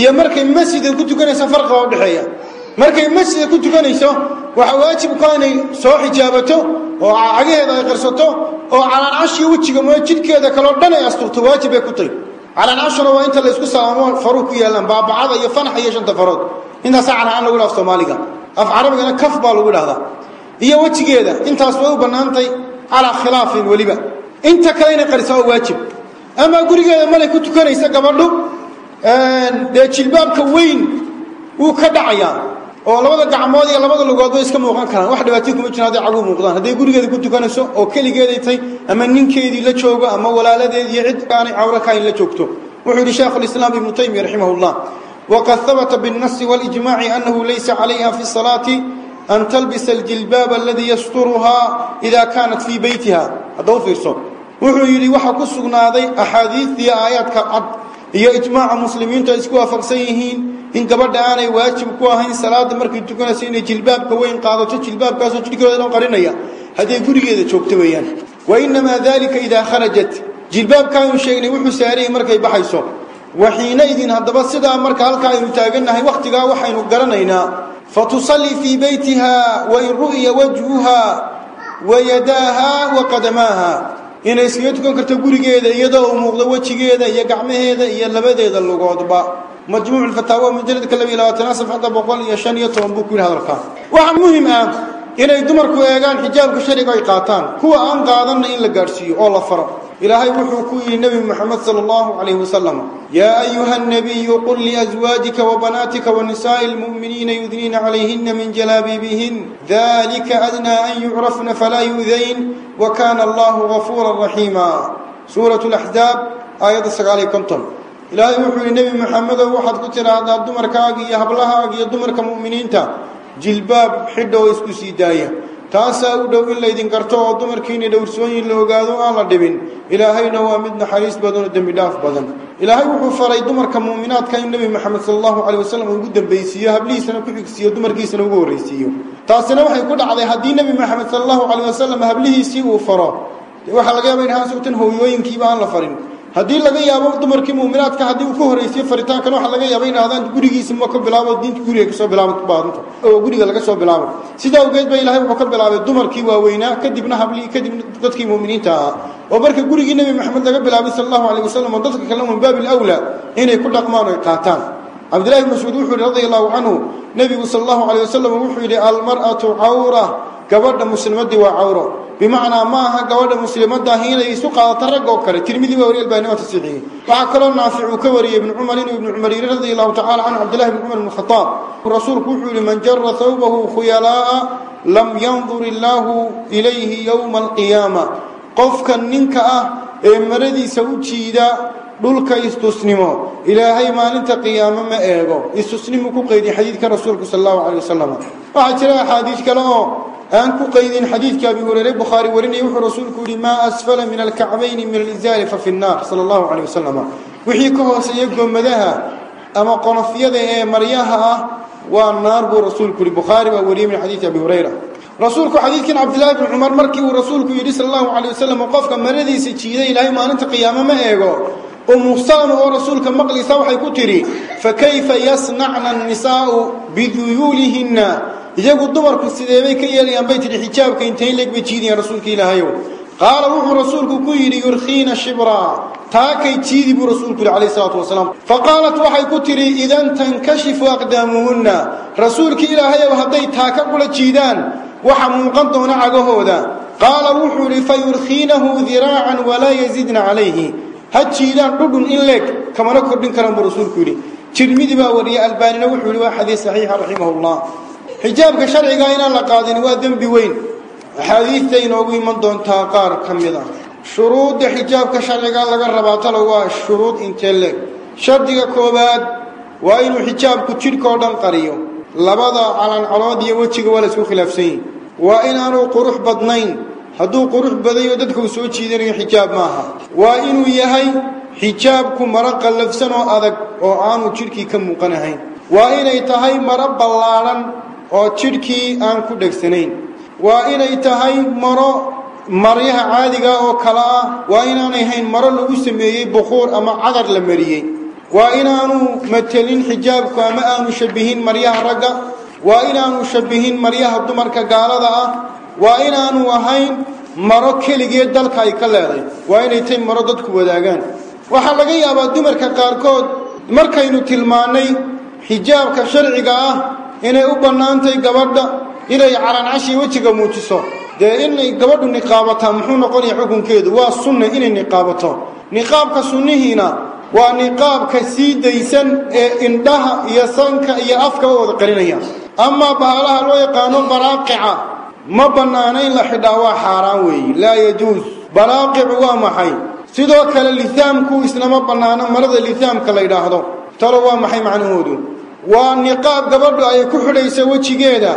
iyo markay masjidka ku tukanayso farqiba udhexeeya markay masjidka ku tukanayso waxaa waajibka inay soo xijaabato oo cagaheeda ay qarsato oo calaancashi wejiga mooy jidhkeeda kaleo dhan ay asturto waajib bay ku tahy calancashuna waa inta laysku salaamo faruu ku yaallaan baabacada iyo fanaxa iyo shanta farood. Intaasaa canaan lagu dhaha soomaaliga af carabigana kaf baa lagu dhahdaa iyo wejigeeda intaas way u bannaantay calaa khilaafin weliba. Inta kale inay qarisa oo waajib. Amaa gurigeeda malay ku tukanaysa gabadhu dee jilbaabka weyn wuu ka dhacayaa oo labada gacmood iyo labada lugood bay iska muuqan karaan. Wax dhibaatay kuma jiran hadday caguu muuqdaan. Hadday gurigeeda ku tukanayso oo keligeeday tay ama ninkeedii la joogo ama walaaladeedii iyo cid aanay cawro la joogto. Wuxuu yidhi lislaam ibnu taymiya raximah waqad habata biاnnasi waاlijmaci annahu laysa calayha fi salaati an talbisa aljilbaab aladii yasturuhaa ida kaanat fii beytiha hadda fiirso. Wuxuu yidhi waxaa ku sugnaaday axaadiidii aayaadka cad iyo ijmaaca muslimiintu ay isku waafaqsan yihiin in gabadha aanay waajib ku ahayn salaada markay tukanayso inay jilbaabka weyn qaadato jilbaabkaasoo jidhkooda dhan qarinaya. Hadday gurigeeda joogto weeyaan. Wa inamaa dalika idaa kharajat. Jilbaabkaaynu sheegnay wuxuu saarayay markay baxayso. Wa xiinaidin haddaba sidaa marka halkaa aynu taagannahay wakhtigaa waxaynu garanaynaa. Fatusallii fii beytiha wain ru'ya wajhuha wayadaaha wa qadamaaha. Inay iskaga tukan karto gurigeeda iyadoo uu muuqdo wejigeeda iyo gacmaheeda iyo labadeeda lugoodba majmuuc fataawa majaladka labiy labaatanaad safxadda boqol iyo shan iyo toban buu ku yidhi hadalkaa waxaa muhiim ah inay dumarku eegaan xijaabka shariga ay qaataan kuwa aan qaadanna in la gaadhsiiyo oo la faro ilaahay wuxuu ku yidhi nebi moxamed sala allahu calayhi wasalam yaa ayuha nabiyu qul liaswaajika wabanaatika wanisaa'i lmu'miniina yudniina calayhina min jalaabiibihin dalika adnaa an yucrafna falaa yu'dayn wa kaana allahu gafuuran raxiima suuratu laxzaab aayadda sagaaliyo konton ilaahay wuxuu yidhi nebi moxamedow waxaad ku tidhaahdaa dumarkaaga iyo hablahaaga iyo dumarka mu'miniinta. Jilbaab xidha oo isku sii daaya. Taasaa u dhow in laydin garto oo dumarkiina dhowrsooyin la ogaado aan la dhibin. Ilaahayna waa mid naxariis badan oo dembi dhaaf badan. Ilaahay wuxuu faray dumarka mu'minaadka in nebi moxamed sala allahu caleyh wasalam ugu dambaysiiyo hablihiisana ku xigsiiyo dumarkiisana ugu horraysiiyo taasina waxay ku dhacday haddii nebi moxamed sala allahu caleyh wasalam hablihiisii uu faro. Waxaa laga yaaba in haasugtan hooyooyinkiiba aan la farin haddii laga yaabo dumarkii mu'minaadka haddii uu ka horraysiyo faritaankan waxaa laga yaaba in ahdaan gurigiisa ma ka bilaabo diinta guriga ka soo bilaaba baadanta oo guriga laga soo bilaabo. Sidaa awgeed ba ilahay wuxuu ka bilaabay dumarkii waaweynaa kadibna hablihii kadibna dadkii mu'miniinta. Ahaa oo marka gurigii nebi maxamed laga bilaabay sala allahu calayh wasalam oo dadka kale min baabi alawlaa inay ku dhaqmaan oo ay qaataan. Cabdillahi bn mascuud wuxuu yihi radia allahu canhu nebigu sala allahu calayh wasalam wuxuu yidhi almar'atu cawra gabadha muslimadii waa cawro bimacnaa ma aha gabadha muslimadaah inay isu qaadato rag oo kale. Tirmidi waa wariy albani waa tasiixiyey waxaa kaloo naafic uu ka wariyey ibnu cumar inuu ibnu cumar yidhi radia allahu tacala canhu cabdillahi bn cumar ibn rasuulku wuxuu yihi man jara thawbahu khuyalaa'a lam yandur illaahu ilayhi yowma alqiyaama qofka ninka ah ee maradiisa u jiida dhulka istusnimo. Ilaahay maalinta qiyaamo ma eego. Istusnimu ku qeydiy xadiidka rasuulku sala allahu calay wasalam waxaa jira axaadiis kale oo aan ku qaydin xadiidka abi hureyre bukhaari warinaya wuxuu rasuulku yihi maa asfala min alkacbayni min alizaari fa fi nnaar sala allahu caleyh wasalam wixii ka hooseeya gommadaha ama qonofyada ee maryaha ah waa naar buu rasuulku yihi bukhaari baa wariyey min xadiidi abi hurayra. Rasuulku xadiidkan cabdillahi bni cumar markii uu rasuulku yidhi sala allahu caleyh wasalam qofka maradiisa jiida ilaahay maalinta qiyaamo ma eego. Umusaama oo rasuulka maqlaysa waxay ku tidhi fakayfa yasnacna annisaa'u biduyuulihinna iyagu dumarku sideebay ka yeelayaan? Bay tidhi xijaabka intay leeg bay jiidayaan rasuulka ilaahayow qaala wuxuu rasuulku ku yidhi yurkiina shibraa taakay jiidi buu rasuulku yihi calayh salaatu wasalaam. Faqaalat waxay ku tidhi idan tankashifu aqdaamuhunna. Rasuulka ilaahayow hadday taaka kula jiidaan waxa muuqan doona cagahooda. Qaala wuxuu yidhi fayurkiinahu diraacan walaa yazidna calayhi. Ha jiidaan dhudhun in leeg kamana kordhin karaan buu rasuulku yidhi. Tirmidi baa wariyey albaanina wuxuu yihi waa xadiis saxiixa raximahu llah xijaabka sharciga inaan la qaadin waa dembi weyn. Axaadiidta inoogu iman doontaa qaar ka mid a shuruudda xijaabka sharciga laga rabaa talo waa shuruud intee shardiga koowaad waa inuu xijaabku jidhkao dhan qariyo. Labada calancalood iyo wejiga waa la isku khilaafsan yihiin waa inaanuu qurux badnayn. Hadduu qurux badayo dadka uu soo jiidanayo xijaab maaha waa inuu yahay xijaabku maro qallafsan oo adag oo aanu jidhkii ka muuqanahayn waa inay tahay maro ballaadhan oo jidhkii aan ku dhegsanayn. Waa inay tahay maro maryaha caadiga oo kale ah. Waa inaanay hayn maro lagu sameeyey bukuur ama cadar la mariyey. Waa inaanu matelin xijaabku ama aanu shabihin maryaha ragga. Waa inaanu shabihin maryaha dumarka gaalada ah. Waa inaanu ahayn maro keligeed dalka ay ka leeday. Waa inay tahay maro dadku wadaagaan. Waxaa laga yaabaa dumarka qaarkood markaynu tilmaannay xijaabka sharciga ah inay u bannaantahay gabadha inay calancashi wejiga muujiso. Dee inay gabadhu niqaabataa muxuu noqonaya xukunkeedu? Waa sunna inay niqaabato. Niqaabka sunnihiina waa niqaabka sii daysan ee indhaha iyo sanka iyo afka u wada qarinaya amaa bahalaha loo yaqaano baraaqica. Ma bannaana in la xidhaa waa xaaraan weeye laa yajuus baraaqicu waa maxay? Sidoo kale lihaamku islama bannaano marada lihaamka la yidhaahdo. Talo waa maxay macnahoodu waa niqaab gabadhu ay ku xidhayso wejigeeda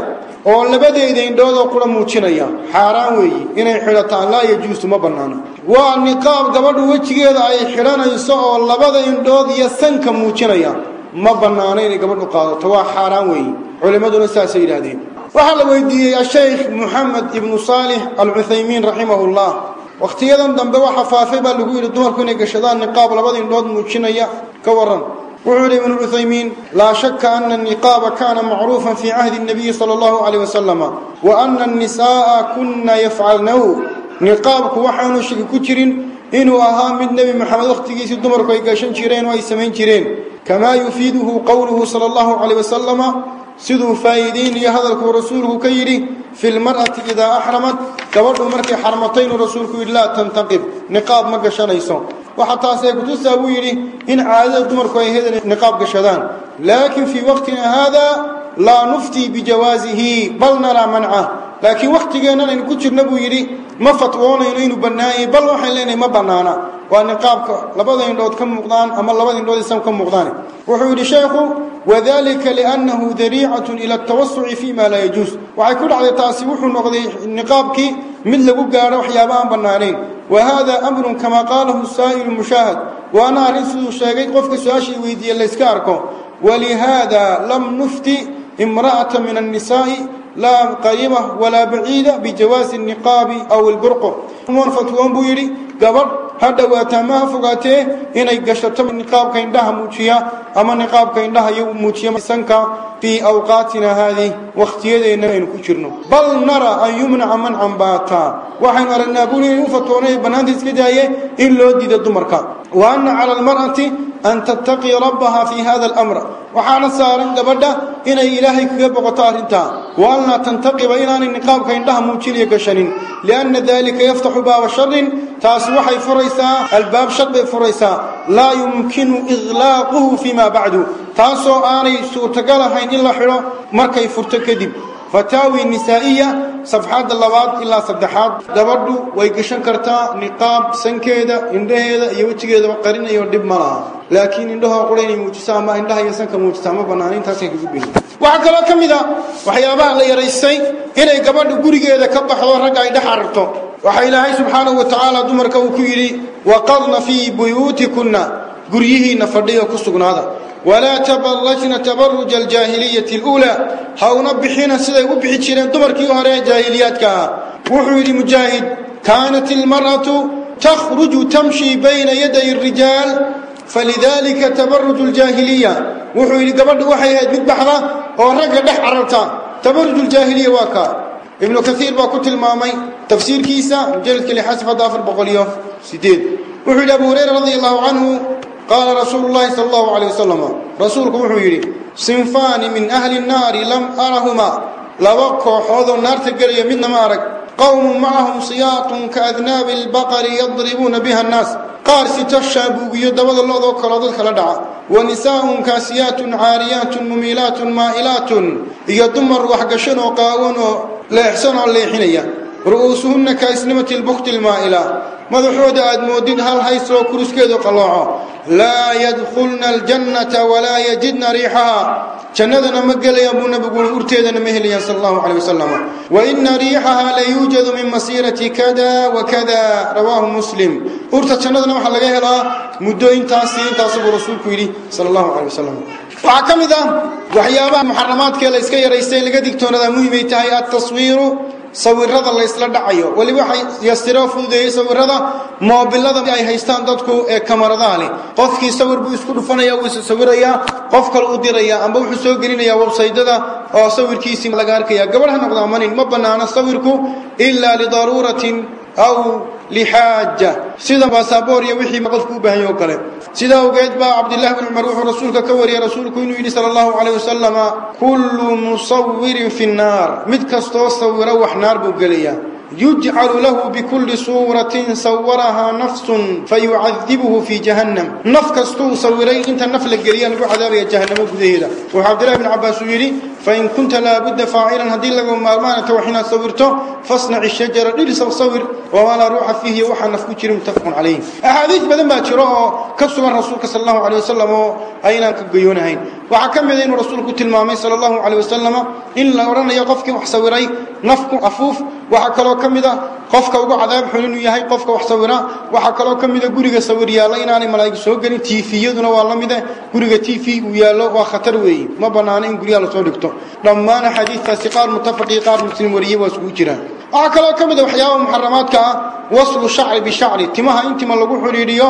oo labadeeda indhoodoo qura muujinaya. Xaaraan weeye inay xidhataan laa yajuusu ma bannaano. Waa niqaab gabadhu wejigeeda ay xidhanayso oo labada indhood iyo sanka muujinaya. Ma bannaano inay gabadhu qaadato. Waa xaaraan weeye culimmaduna saasay yidhaahdeen. Waxaa la weydiiyey ashaykh moxamed ibnu saalix alcuthaymiin raximahu llah wakhtiyadan dambe waxa faafay baa lagu yidhi dumarku inay gashadaan niqaab labada indhood muujinaya ka waran wuxuu yidhi ibnu cuthaymiin laa shaka ana aniqaaba kaana macruufan fii cahdi اnabiyi sala اllahu calayh wasalama wa ana annisaa'a kuna yafcalnahu niqaabku waxaanu shaki ku jirin inuu ahaa mid nebi moxamed wakhtigiisii dumarku ay gashan jireen oo ay samayn jireen kamaa yufiiduhu qowluhu sala allahu calayh wasalama siduu faa'iideyn iyo hadalkuu rasuulku ka yidhi fi lmar'ati idaa axramat gabadhu markay xarmatay inuu rasuulku yidhi laa tantaqib niqaab ma gashanayso buu yidhi in caadada dumarku ay hedan niqaab gashadaan laakiin fii waqtina haada laa nuftii bijawaasihi bal naraa manca laakiin wakhtigeennan aynu ku jirna buu yidhi ma fatwoonayno inuu bannaanyay bal waxaan leenahay ma bannaana. Waa niqaabka labada indhood ka muuqdaan ama labada indhood isan ka muuqdaan wuxuu yidhi sheekhu wadalika liannahu dariicatun ila altawasuci fi ma laa yajuus. Waxay ku dhacday taasi wuxuu noqday niqaabkii mid lagu gaadho waxyaaba aan bannaanayn wa hada amrun kamaa qaalahu saa'ilu mushaahad. Waana arrin siduu sheegay qofka su'aashii weydiiye layska arko. Walihaada lam nufti imra'ata min annisaa'i laa qariiba walaa baciida bijawaazi niqaabi aw ilburqo wan fatwoon buu yidhi gabadh ha dhowaataa ma ha fogaatee inay gashato niqaabka indhaha muujiya ama niqaabka indhaha iyo muujiya sanka fii awqaatina haadih wakhtiyadeenna aynu ku jirno. Bal nara an yumnaca mancan baataa waxaynu aragnaa buli inay u fatwoonay bannaanta iska daaye in loo diida dumarka. Wa an tattaqiya rabbaha fii hada alamr waxaana saaran gabadha inay ilaahay kaga boqoto arrintaa wa an laa tantaqiba inaanay niqaabka indhaha muujinaya gashanin lianna dalika yaftaxu baaba sharin taasi waxay furaysaa albaab shar bay furaysaa laa yumkinu iglaaquhu fii ma bacdu taasoo aanay suurtagal ahayn in la xidho markay furto kadib fataawi nisaa'iya safxadda labaad ilaa saddexaad gabadhu way gashan kartaa niqaab sankeeda indhaheeda iyo wejigeedaba qarinayo dhib ma laha. Laakiin indhahoo qura inay muujiso ama indhaha iyo sanka muujiso ma banaana intaasay kagu beni waxaa kaloo ka mid a waxyaabaha la yaraystay inay gabadhu gurigeeda ka baxdo ragga ay dhex aragto. Waxaa ilaahay subxaanahu wa tacaala dumarka uu ku yidhi waqadna fii buyuutikunna. Guryihiinna fadhiga ku sugnaada walaa tabarajna tabaruja aljaahiliyati اluulaa ha una bixina siday u bixi jireen dumarkii hore ee jaahiliyaadka ah wuxuu yidhi mujaahid kaanat ilmar'atu takhruju tamshii bayna yaday اrijaal falidaalika tabaruju ljaahiliya wuxuu yidhi gabadhu waxay ahayd mid baxda oo ragga dhex cararta tabaruju ljaahiliya waa kaa ibnu kaiir baa ku tilmaamay tafsiirkiisa mujaladka lixasaf hadda afar boqol iyo sideed wuxuu yidhi abu hurayra radi allahu canhu qaala rasuulu llahi sala allahu aleyh wasalam rasuulku wuxuu yidhi sinfaani min ahli nnaari lam arahumaa laba kooxoodoo naarta gelaya midna ma arag qowmun macahum siyaatun kaadnaabi albaqari yadribuuna biha annaas qaar sito shaabuugiyo dabada loodoo kaloo dadka la dhaca wa nisaa'un kaasiyaatun caariyaatun mumiilaatun maa'ilaatun iyo dumar waxgashan oo qaawan oo leexsan oo leexinaya ru'uusuhunna kaisnimati lbukti lmaa'ila madaxooda aad moodid hal haysoo kuruskeedu qallooco laa yadkhulna aljannata walaa yajidna riixaha jannadana ma gelayaan buu nabigu urteedana ma helayaan sala allahu caleyh wasalam wa ina riixaha la yuujadu min masiirati kada wa kada rawaahu muslim urta jannadana waxaa laga helaa muddo intaasi intaasu buu rasuulku yidhi sala allahu caleyh wasalam waxaa ka mid ah waxyaabaha muxaramaadkee la iska yaraystay laga digtoonadaa muhimay tahay altaswiiru sawirada la ysla dhacayo. Weliba waxay yastiroo fududeeyey sawirada moobilada ay haystaan dadku ee kamaradaha qofkii sawir buu isku dhufanaya wuu isa sawirayaa qof kale u diraya amba wuxuu soo gelinayaa websaydada oo sawirkiisii laga arkaya gabadh ha noqdaa manin ma bannaano sawirku ilaa lidaruuratin aw lixaaja sida baasaboor iyo wixii qofku u baahanya oo kale sidaa awgeed baa cabdillahi bn cumar wuxuu rasuulka ka wariyey rasuulku inuu yidhi sala allahu calayh wasalama kullu musawirin fi nnaar mid kastoo sawiro wax naar buu gelayaa yujcalu lahu bikulli suuratin sawarahaa nafsun fayucadibuhu fii jahannam naf kastuu sawiray inta naf la geliya lagu cadaabaya jahannamo gudaheeda wuxuu cabdillahi bn cabaas uu yidhi fain kunta laabudda faacilan haddii laga maarmaanata wax inaad sawirto fasnaci shajara dhirsaw sawir wamaa ruuxa fiihi waxaa naf ku jirin muttafaqun calayh axaadiis badan baa jiro oo ka sugan rasuulka sala allahu calay wasalam oo aynaan ka gayoonahayn waxaa ka mida inuu rasuulku tilmaamay sala allahu calay wasalama in la odhanayo qofkii wax sawiray nafku afuuf waxaa kaloo ka mid a qofka ugu cadaab xun inuu yahay qofka wax sawira waxaa kaloo ka mida guriga sawir yaalla inaanay malaa'ig soo gelin. Tiifiyaduna waa la mide guriga tiifi uu yaallo waa khatar weeye ma bannaano in guryaha la soo dhigto. Dhammaan axaadiistaasi qaar muttafaqii qaar muslim wariyey waa iskugu jiraan waxaa kaloo ka mid a waxyaaba muxaramaadka ah. Waslu shacri bishacri timaha in tima lagu xidhiidhiyo.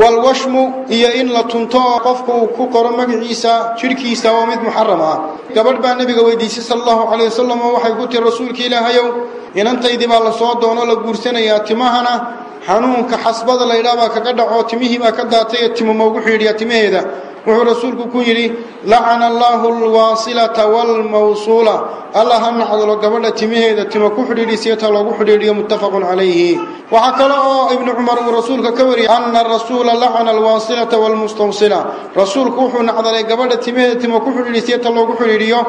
Walwashmu iyo in la tunto. Oo qofku uu ku qoro magaciisa jidhkiisa waa mid muxaram ah gabadh baa nebiga weydiisay sala allahu calay wasalam oo waxay ku tiri rasuulka ilaahayow inantaydii baa la soo doono la guursanayaa timahana. Xanuunka xasbada laydhaa baa kaga dhaco timihii baa ka daatay ee timama ugu xidhiidhiya timaheeda wuxuu rasuulku ku yidhi lacana allaahu alwaasilata waalmawsuula alla ha nacdalo gabadha timaheeda tima ku xidhiidhisiyata loogu xidhiidhiyo muttafaqun calayhi. Waxaa kale oo ibnu cumar uu rasuulka ka wariyey ana rasuula lacana alwaasilata waalmustawsila rasuulku wuxuu nacdalay gabadha timaheeda tima ku xidhiidhisiyata loogu xidhiidhiyo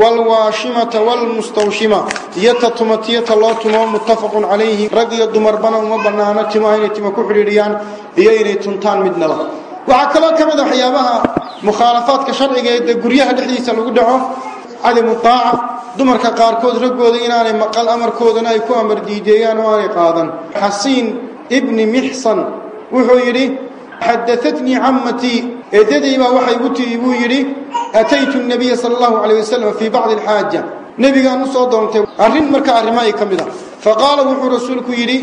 waalwaashimata waalmustawshima iyo ta tumatiyata loo tumo muttafaqun calayhi. Rag iyo dumarba uma banaano timaha inay tima ku xidhiidhiyaan iyo inay tuntaan midnaba waxaa kaloo ka mid a waxyaabaha mukhaalafaadka sharciga ee dee guryaha dhexdiisa lagu dhaco cadamu taaca dumarka qaarkood raggooda inaanay maqal amarkoodana ay ku amar diideeyaan oo aanay qaadan. Xasiin ibni mixsan wuxuu yidhi xadaatnii cammatii eedaday baa waxay gu tihi buu yidhi ataytu nabiya sala allahu calayh wasalam fii bacdi alxaaja. Nebigaan u soo doontay arrin marka arrimahay ka mid a faqaala wuxuu rasuulku yidhi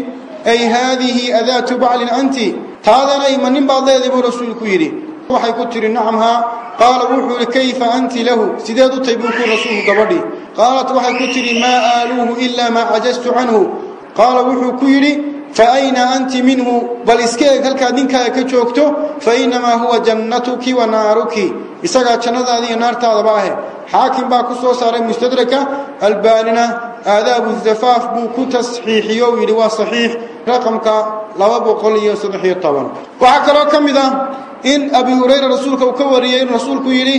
ay haadihi adaatu baclin anti taadanay ma nin baad leeday buu rasuulku yidhi waxay ku tihi nacam haa qaala wuxuu yidhi kayfa anti lahu sideed u tay buu ku rasuulku gabadhii qaalat waxay ku tidhi maa aaluuhu ilaa maa cajastu canhu qaala wuxuu ku yidhi fa ayna anti minhu bal iska eg halkaad ninkaaga ka joogto fa innamaa huwa jannatuki wa naaruki isagaa jannadaada iyo naartaadaba ahe xaakim baa ku soo saaray mustadraka albaanina aadaabu zafaaf buu ku tasxiixiyo uu yidhi waa saxiix. Raqamka laba boqol iyo saddex-iyo toban. Waxaa kaloo ka mid ah in abi hurayra rasuulka uu ka wariyey in rasuulku yidhi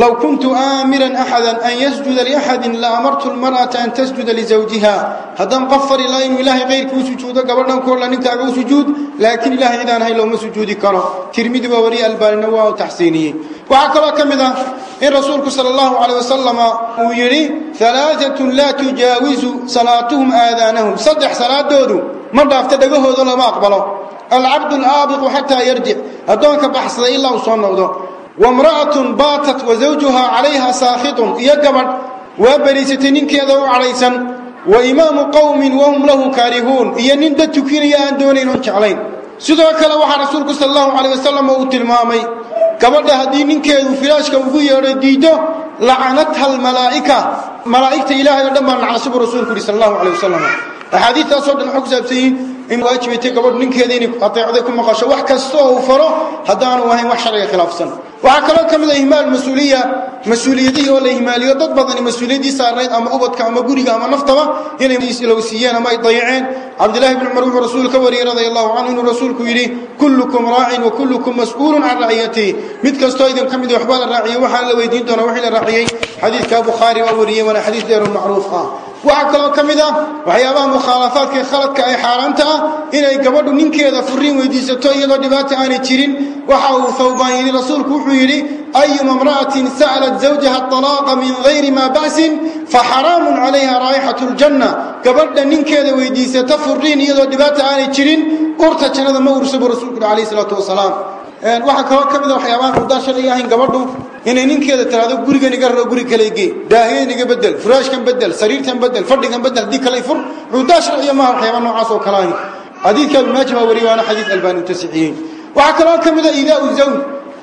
low kuntu aamiran axada an yasjuda liaxadin la amartu lmar'ata an tasjuda lizawjiha haddaan qof fari laha inuu ilaahay kayrka u sujuudo gabadhan koorla ninkaaga u sujuud laakiin ilahay cidaan hay looma sujuudi karo tirmidi waa wariye albaanina waa u taxsiiniyey waxaa kaloo ka mid ah in rasuulku sala allahu caleyh wasalama uu yidhi alaaatun laa tujaawizu salaatuhum aadaanahum saddex salaadoodu ma dhaafta dhagahooda lama aqbalo alcabdu alaabiqu xataa yarjic addoonka baxsaday ilaa uu soo noqdo wamra'atun baatat wa calayha saakhitun iyo gabadh waa beriisatay ninkeeda u cadhaysan wa imaamu qowmin wahum lahu kaarihuun iyo nin dad tukinaya aan doonayn oon jeclayn. Sidoo kale waxaa rasuulku sala allahu caleyh wasalam uu tilmaamay gabadha haddii ninkeedu filaashka ugu yeedho diiddo lacanatha almalaa'ika malaa'igta ilaahay oo dhan baa nacnasi buu rasuulku yihi sala allahu caleyh wasalam axaadiistaasoo dhan waxay ku saabsan yihiin in waajibaytay gabadhu ninkeeda inay ateecday ku maqasho wax kasta oo uu faro haddaanu ahayn wax sharciga khilaafsan. Waxaa kaloo ka mid a ihmaal mas'uuliya mas'uuliyadihii oo la ihmaaliyo dad badani mas'uuliyaddii saarnayd ama ubadka ama guriga ama naftaba inay ilowsiiyeen ama ay dayaceen. Cabdillahi bni cumar wuxuu rasuul ka wariyey radia allahu canhu inuu rasuulku yidhi kullukum raacin wa kullukum mas'uulun can raciyatihi mid kastoo idin ka mid waxbaa la raaciyey waxaan la weydiin doonaa wixii la raaciyey. Xadiidka bukhaari waa wariyey waana xadiis dheer oo macruuf ah waxaa kaloo ka mid ah waxyaabaha mukhaalafaadka ee khaladka ay xaaraanta ah inay gabadhu ninkeeda furiin weydiisato iyadoo dhibaata aanay jirin. Waxa uu thawbaan yidhi rasuulku wuxuu yidhi ayuma imra'atin sa'alat zawjaha atalaaqa min gayri maa ba'sin faxaraamun calayha raa'ixatu ljanna gabadha ninkeeda weydiisata furiin iyadoo dhibaata aanay jirin urta jannada ma ursa buu rasuulku yidhi alayhi salaatu wasalaam. Waxaa kaloo ka mid a waxyaabahan udaan sharciga ahayn gabadhu inay ninkeeda tiraahdo gurigan iga raro guri kale gee daahiyan iga bedel furaashkan bedel sariirtan bedel fadhigan bedel haddii kale fur. Cudaa sharciya maaha waxyaaba noocaas oo kale ahi. Xadiidka ibnumaaja baa wariye waana xadiid albaani u tasixiyey waxaa kaloo ka mid a iidaau zawj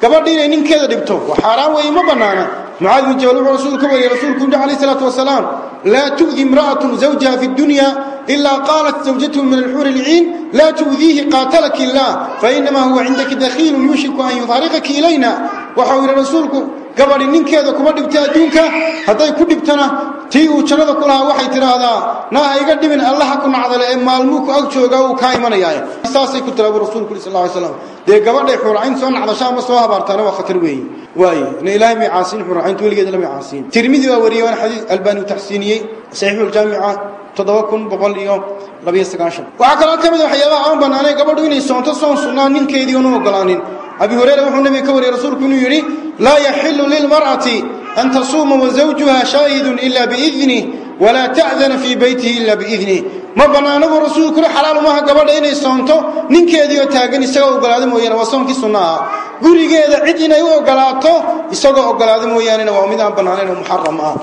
gabadha inay ninkeeda dhibto. Xaaraan weeye ma banaana mucaad bin jabal wuxuu rasuulku ka wariyey rasuulku yidhi alayh salaatu wasalaam laa tu'di imra'atun zawjaha fi dunya ilaa qaalat zawjatuhu min alxuuri lciin laa tu'diihi qaatalaki illah fainamaa huwa cindaki dakhiilun yuushiku an yufaariqaki ilayna waxau yidhi rasuulku gabadhi ninkeeda kuma dhibta adduunka? Hadday ku dhibtana tii uu jannada ku lahaa waxay tidhaahdaa naaha iga dhibin allaha ku nacdale ee maalmuu ku ag joogaa uu kaa imanayaaye saasay ku tiraa buu rasuulku yidhi sal alay slam dee gabadhay xuuracayn soo nacdasho ama soo habaartaana waa khatar weeye waaye ina ilaahay may caasiin xuuracayntu weligeeda lama caasiin. Tirmidi waa wariyey waana xadiis albaani u taxsiiniyey saxiixuljaamica waxaa kaloo ka mid a waxyaabaha aan bannaanay gabadhu inay soonto soon sunnaa ninkeedii oonu ogolaanin abi hurayra wuxuu nabiga ka wariyey rasuulku inuu yidhi laa yaxilu lilmar'ati an tasuuma wazawjuha shaahidun ila biidnih walaa ta'dana fii beytihi ila biidnih ma bannaana buu rasuulku yihi xalaal umaha gabadha inay soonto ninkeedii oo taagan isagoo ogolaada mooyaane waa soonkii sunna ah gurigeeda cid inay u ogolaato isagoo ogolaada mooyaanena waa mid aan bannaanayn oo muxaram ah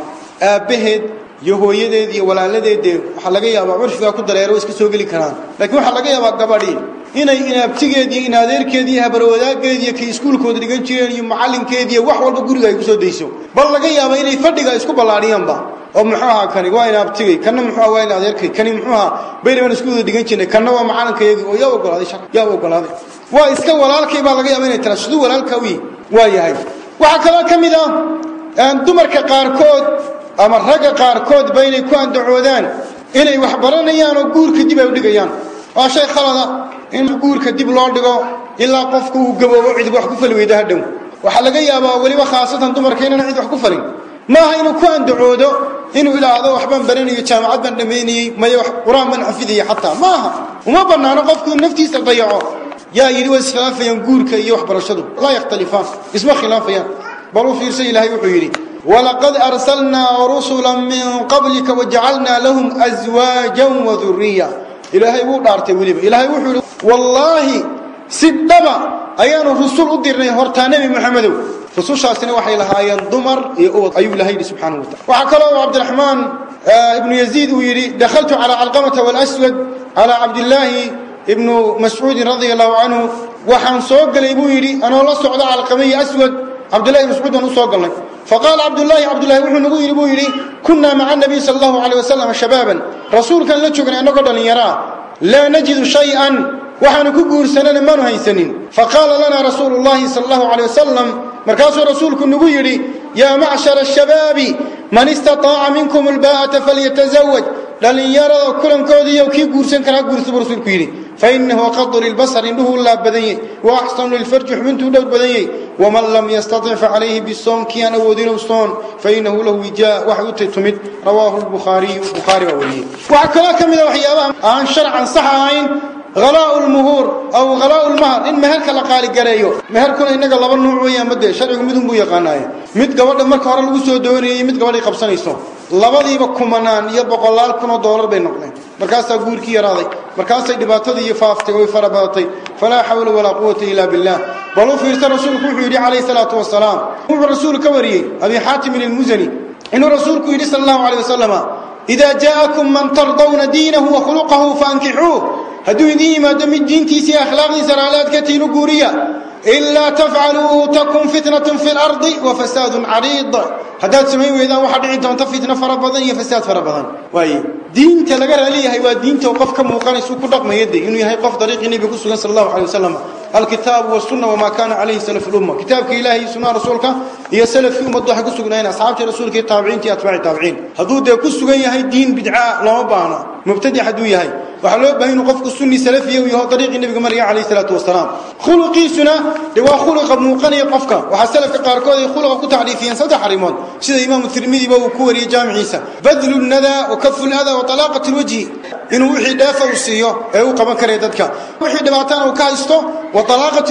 aabbaheed iyo hooyadeed iyo walaaladeedee waxaa laga yaabaa curfigaa ku dareero iska soo geli karaan laakiin waxaa laga yaabaa gabadhii inay inaabtigeediiyo inadeerkeediiyo habarwadaageediiyo kay iskuulkooda dhigan jireen iyo macallinkeediiyo wax walba guriga ay ku soo dayso bal laga yaaba inay fadhiga isku ballaadhiyaanba oo muxuu ahaa kani? Waa inaabtigay. Kanna muxuu aha waa in adeerkay kani muxuu ahaa? Baynaban iskuulkooda dhigan jirnay kanna waa macallinkayagii oo yaa ogolaaday shar yaa ogolaaday. Waa iska walaalkay baa laga yaaba inay tiraa siduu walaalka u waa yahay. Waxaa kaloo ka mid ah dumarka qaarkood ama ragga qaarkoodba inay ku andacoodaan inay wax baranayaan oo guurka dib ay u dhigayaan. Waa shay khalada in guurka dib loo dhigo ilaa qofku uu gaboobo cid wax ku fali weydo hadhow waxaa laga yaabaa weliba khaasatan dumarka inaan cid wax ku falin. Maaha inuu ku andacoodo inuu idhaahdo waxbaan baranayo jaamacad baan dhammaynayey maya qur'aan baan xafidaya xataa. Maaha uma banaano qofku naftiisa dayaco. Yaa yidhi way iskhilaafayaan guurka iyo waxbarashadu laa yakhtalifaan. Isma khilaafayaan. Bal u fiirsa ilaahay wuxuu yidhi walaqad arsalnaa rusula min qablika wajacalnaa lahum aswaajan waduriya ilaahay wuu dhaartay weliba. Ilaahay wuxuu yidhi wallaahi si dhaba ayaanu rusul u dirnay hortaa nebi maxamedow rusushaasina waxay lahaayeen dumar iyo ubad ayuu ilahay yidhi subxaanahu wa tacala waxaa kaloo cabdiraxmaan ibnu yaziid uu yidhi dakhaltu calaa calqamata walaswad calaa cabdillaahi ibnu mascuudin radia allahu canhu waxaan soo gelay buu yidhi anoo la socdo calqame iyo aswad cabdillahi mascuud baan u soo galnay. Faqaala cabdullaahi cabdullahi wuxuu nagu yidhi buu yidhi kunnaa maca nabiy sala allahu alayh wasalam shabaaban. Rasuulkan la joognay annagoo dhallinyaraa laa najidu shay-an waxaanu ku guursanana maanu haysanin. Faqaala lanaa rasuulu llahi sala allahu alay wasalam markaasuu rasuulku nagu yidhi yaa macshara ashabaabi man istataaca minkum albaa'ata falyatazawaj dhallinyarada kulankoodiiyo kii guursan karaa guursa buu rasuulku yidhi. Fainahu aqadu lilbasar indhuhuu laab badan yey wa axsanu lilfarji xubintuu dhowr badan yey waman lam yastatic facalayhi bisoom kii aan awoodinow soon fainahu lahu wijaa. Waxay u tay tumid rawaahu lbukhaariyu bukhaari baa wariyey. Waxaa kaloo ka mid a waxyaabaha aan sharcan sax ahayn halaau lmuhuur aw halaau lmahar in meherka la qaaligareeyo. Meherkuna innaga laba nuuc weeyaan madee sharcigu midun buu yaqaanaaye. Mid gabadha marka hore lagu soo doonayay mid gabadhay qabsanayso. Labadiiba kumanaan iyo boqolaal kunoo doolar bay noqdeen. Markaasaa guurkii yaraaday markaasay dhibaatadii faaftay oy fara badatay. Falaa xawla walaa quwata ila billah bal u fiirsa rasuulku wuxuu yidhi calayhi salaatu wasalaam wuxuu rasuul ka wariyey abi xaatimin ilmusani inuu rasuulku yidhi sala allahu alay wasalama idaa jaa'akum man tardawna diinahu wa khuluqahu faankixuuh hadduu idiin yimaado mid diintiisa iyo akhlaaqdiisa raalaad ka tiinu guuriya ilaa tafcaluu takun fitnatun fi lardi wa fasaadun cariid haddaad samayn weydaan waxaa dhici doonta fitno fara badan iyo fasaad fara badan. Waaye diinta laga raaliyahay waa diinta qof ka muuqanaysu ku dhaqmaya de inuu yahay qof dariiqii nebiga ku sugan sala allahu alay wasalam alkitaabu wasunna wamaa kaana calayhi salafu lumma kitaabka ilahi iyo sunnaha rasuulka iyo salafkii ummaddu waxay ku sugnaayeen asxaabtii rasuulka iyo taabiciinta iyo atbaaci taabiciin hadduu dee ku sugan yahay diin bidca looma baahna mubtadic hadduu yahay. Waxaa loo baahay inuu qofku sunni salafiya uu yaho dariiqii nebiga marya calayhi salaatu wasalaam khuluqiisuna de waa khuluqa muuqanaya qofka. Waxaa salafka qaarkood ay khuluqa ku tacriifiyeen saddex arrimood sida imaamu tirmidiba uu ku wariyey jaamiciisa badlu nadaa wa kafu ladaa lwajhi inuu wixii dheefa uu siiyo ee uu qaban karaya dadka. Wixii dhibaatana uu ka haysto wa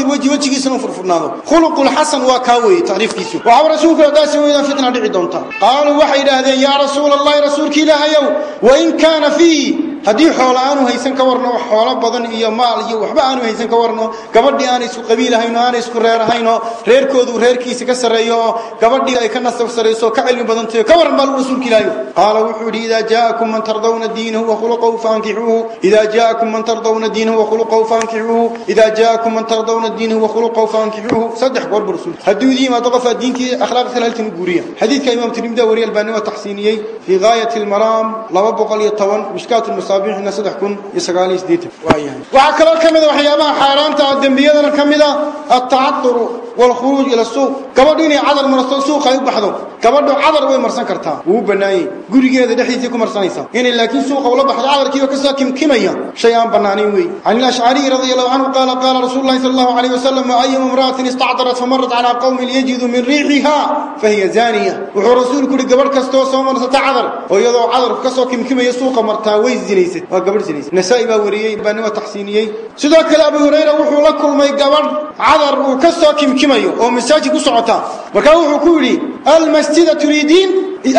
lwajhi wejigiisana u furfurnaado. Khuluqu waa kaa weeye tacriifkiisu waxaa rasuulku hadaasi weydaan fitna dhici doonta. Qaaluu waxay idhaahdeen yaa rasuula allahi rasuulki ilaahayow wain kaana fiihi haddii xoola aanu haysan ka warno wax xoolo badan iyo maal iyo waxba aanu haysan ka warno gabadhii aanay isku qabiilahayn oo aanay isku reer ahayn oo reerkoodu reerkiisa ka sarreeyo oo gabadhii ay ka nasab sarrayso ka cilmi badantayo ka warran baa lagu rasuulka ilaahayo qaala wuxuu yidhi idaa jaa'akum man tardawna diinahu wa khuluqahu faankixuuhu idaa jaa'akum man tardawna diinahu wa khuluqahu faankixuuhu idaa jaa'akum man tardawna diinahu wa khuluqahu faankixuuhu saddex goor buu rasuulka hadduu idin yimaado qofaa diintii akhlaaqdiisa halkan u guuriya. Xadiidka imaam tirmidi wariya albaani waa taxsiiniyey. Fii gaayati almaraam laba boqol iyo toban mishkaat lmasaabixina saddex kun iyo sagaal iyo siddeetan. Waayahay waxaa kaloo ka mid a waxyaabaha xaaraanta ah dembiyadana ka mid a altacaduru waalkhuruuj ila suuq. Gabadhu inay cadar marsto suuqa ay u baxdo gabadhu cadar way marsan kartaa. Wuu bannaanyey gurigeeda dhexdiisay ku marsanaysaa inay laakiin suuqa ula baxdo cadarkiiba ka soo kimkimaya shay aan bannaanayn wey can ilashcariyi radi allahu canhu qaala qaala rasuulu llahi sala allahu alayh wasalam ayuma imra'atin istacdarat famarat calaa qawmin yajidu min riixiha fahiya zaaniya. Wuxuu rasuulku yihi gabadh kastoo soo marsata cadar oo iyadoo cadarku ka soo kimkimaya suuqa martaa way zinaysad waa gabadh zinaysad nasaa-i baa wariyey baani waa taxsiiniyey. Sidoo kale abu hurayra wuxuu la kulmay gabadh cadar uu ka soo kimkimayo oo masaajid ku socota. Markaa wuxuu ku yidhi almasjida turiidiin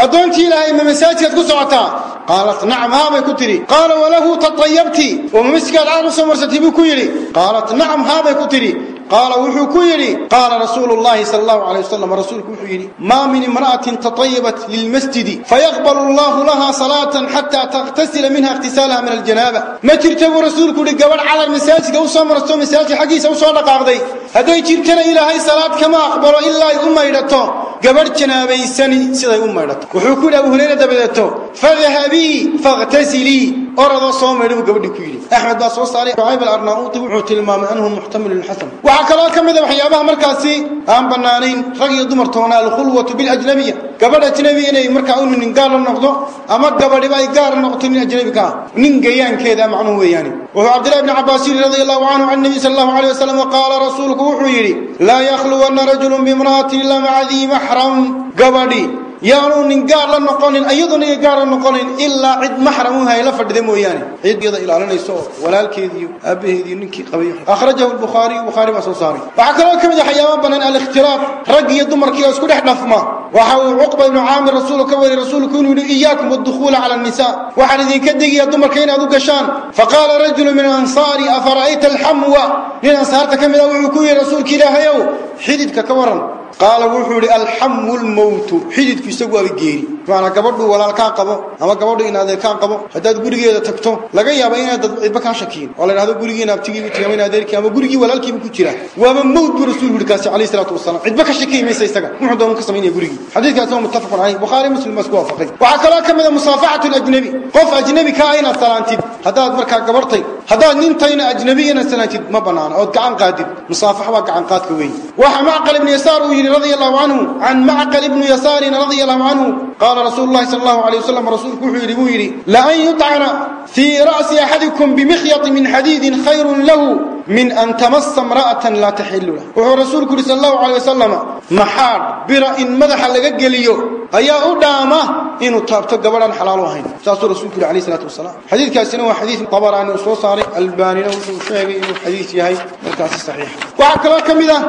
addoontii ilaahay ma masaajidkaad ku socotaa? Qaalat nacam haabay ku tidhi. Qaala walahu tatayabti oo ma masjidkaad cadar u soo marsatay buu ku yidhi. Qaalat nacam haabay ku tidhi qaala wuxuu ku yidhi qaala rasuulu llahi sala allahu alay wasalam rasuulku wuxuu yidhi maa min imra'atin tatayabat lilmasjidi fayaqbalu allahu laha salaatan xataa takhtasila minha ikhtisaalaha min aljanaaba ma jirta buu rasuulku yihi gabadh cadar masaajidka u soo marsto masaajid xaggiisa u soo dhaqaaqday. Hadday jirtana ilaahay salaad kama aqbalo ilaa ay u maydhato. Gabadh janaabaysani siday u maydhato. Wuxuu ku yidhi abu hurayra dabadeeto fadhabii fakhtasilii orodoo soo maydhay buu gabadhii ku yidhi. Axmed baa soo saaray. Shucayb alarnauuti wuxuu tilmaamay annahu muxtamilun xasan. Waxaa kaloo ka mid a waxyaabaha markaasi aan bannaanayn. Rag iyo dumar toona alkhulwatu biljnabiya gabadh ajnabi inay markaa unu nin gaar la noqdo ama gabadhiba ay gaar la noqoto nin ajnabi ka ah. Nin gayaankeeda macnuhu weeyaani. Wuxuu cabdillahi bni cabbaas yidhi radi allahu canhu can nabiy sala allahu alayh wasalam qaala rasuulku wuxuu yidhi laa yakhluwanna rajulun bimra'atin illa maca dii maxram gabadhi yaanu nin gaar la noqonin iyaduna iyo gaar la noqonin ilaa cid maxram u hayla fadhida mooyaane. Cid iyada ilaalinayso oo walaalkeediiyo aabbaheediiyo ninkii qabay. Akhrajahu lbukhaariyu bukhaari baa soo saaray. Waxaa kaloo ka mid a waxyaaba banaan alikhtilaaf rag iyo dumarkii oo isku dhex dhafma. Waxa uu cuqba ibnu caamir rasuulku ka wari rasuulku inuu yidhi iyaakum adukhuula cala annisaa. Waxaan idinka digayaa dumarka inaad u gashaan. Faqaala rajulu min ansaari afara'ayta alxamwa nin ansaarta ka mid a wuxuu ku yidhi rasuulka ilaahayow xididka ka waran qaala wuxuu idhi alxamu lmowtu xididku isagu waaba geeri. Maanaa gabadhu walaalkaa qabo ama gabadhu in adeerkaa qabo haddaad gurigeeda tagto laga yaaba inaad dad cidba kaa shakiyin oo la dhahdo gurigiina abtigiibu tigama in adeerkii ama gurigii walaalkiiba ku jira. Waaba mowt buu rasuulku yidhi kaasi calayhi salaatu wasalaam cidba ka shakiyi maysa isaga. Muxuu doonu ka samaynaya gurigii? Xadiidkaasi waa muttafaqun caleyh bukhaari muslim baa isku waafaqay. Waxaa kaloo ka mid a musaafaxatu lajnabi qof ajnabi kaa inaad salaantid. Haddaad markaa gabartay haddaad nintayna ajnabi ina salaantid ma bannaana ood gacan qaadid. Musaafax waa gacan qaadka weeye waxa macqal ibnu yasaar uu yidhi radia allahu canhu can macqal ibnu yasaarin radia allahu canhu qaala rasuulu llahi sala allahu alay wasalam rasuulku wuxuu yidhi buu yidhi laan yutcana fii ra'si axadikum bimikhyati min xadiidin khayrun lahu min an tamasa mra'atan laa taxilula wuxuu rasuulku yidhi sal allahu calay wasalam maxaad bira in madaxa laga geliyo ayaa u dhaama inuu taabto gabadhaan xalaal u ahayn. Saasuu rasuulku yidhi alayh salaatu wasalaam. Xadiidkaasina waa xadiid tabaraani uu soo saaray albaanina wuxuu sheegay inuu xadiid yahay markaasi saxiixa waxaa kaloo ka mid ah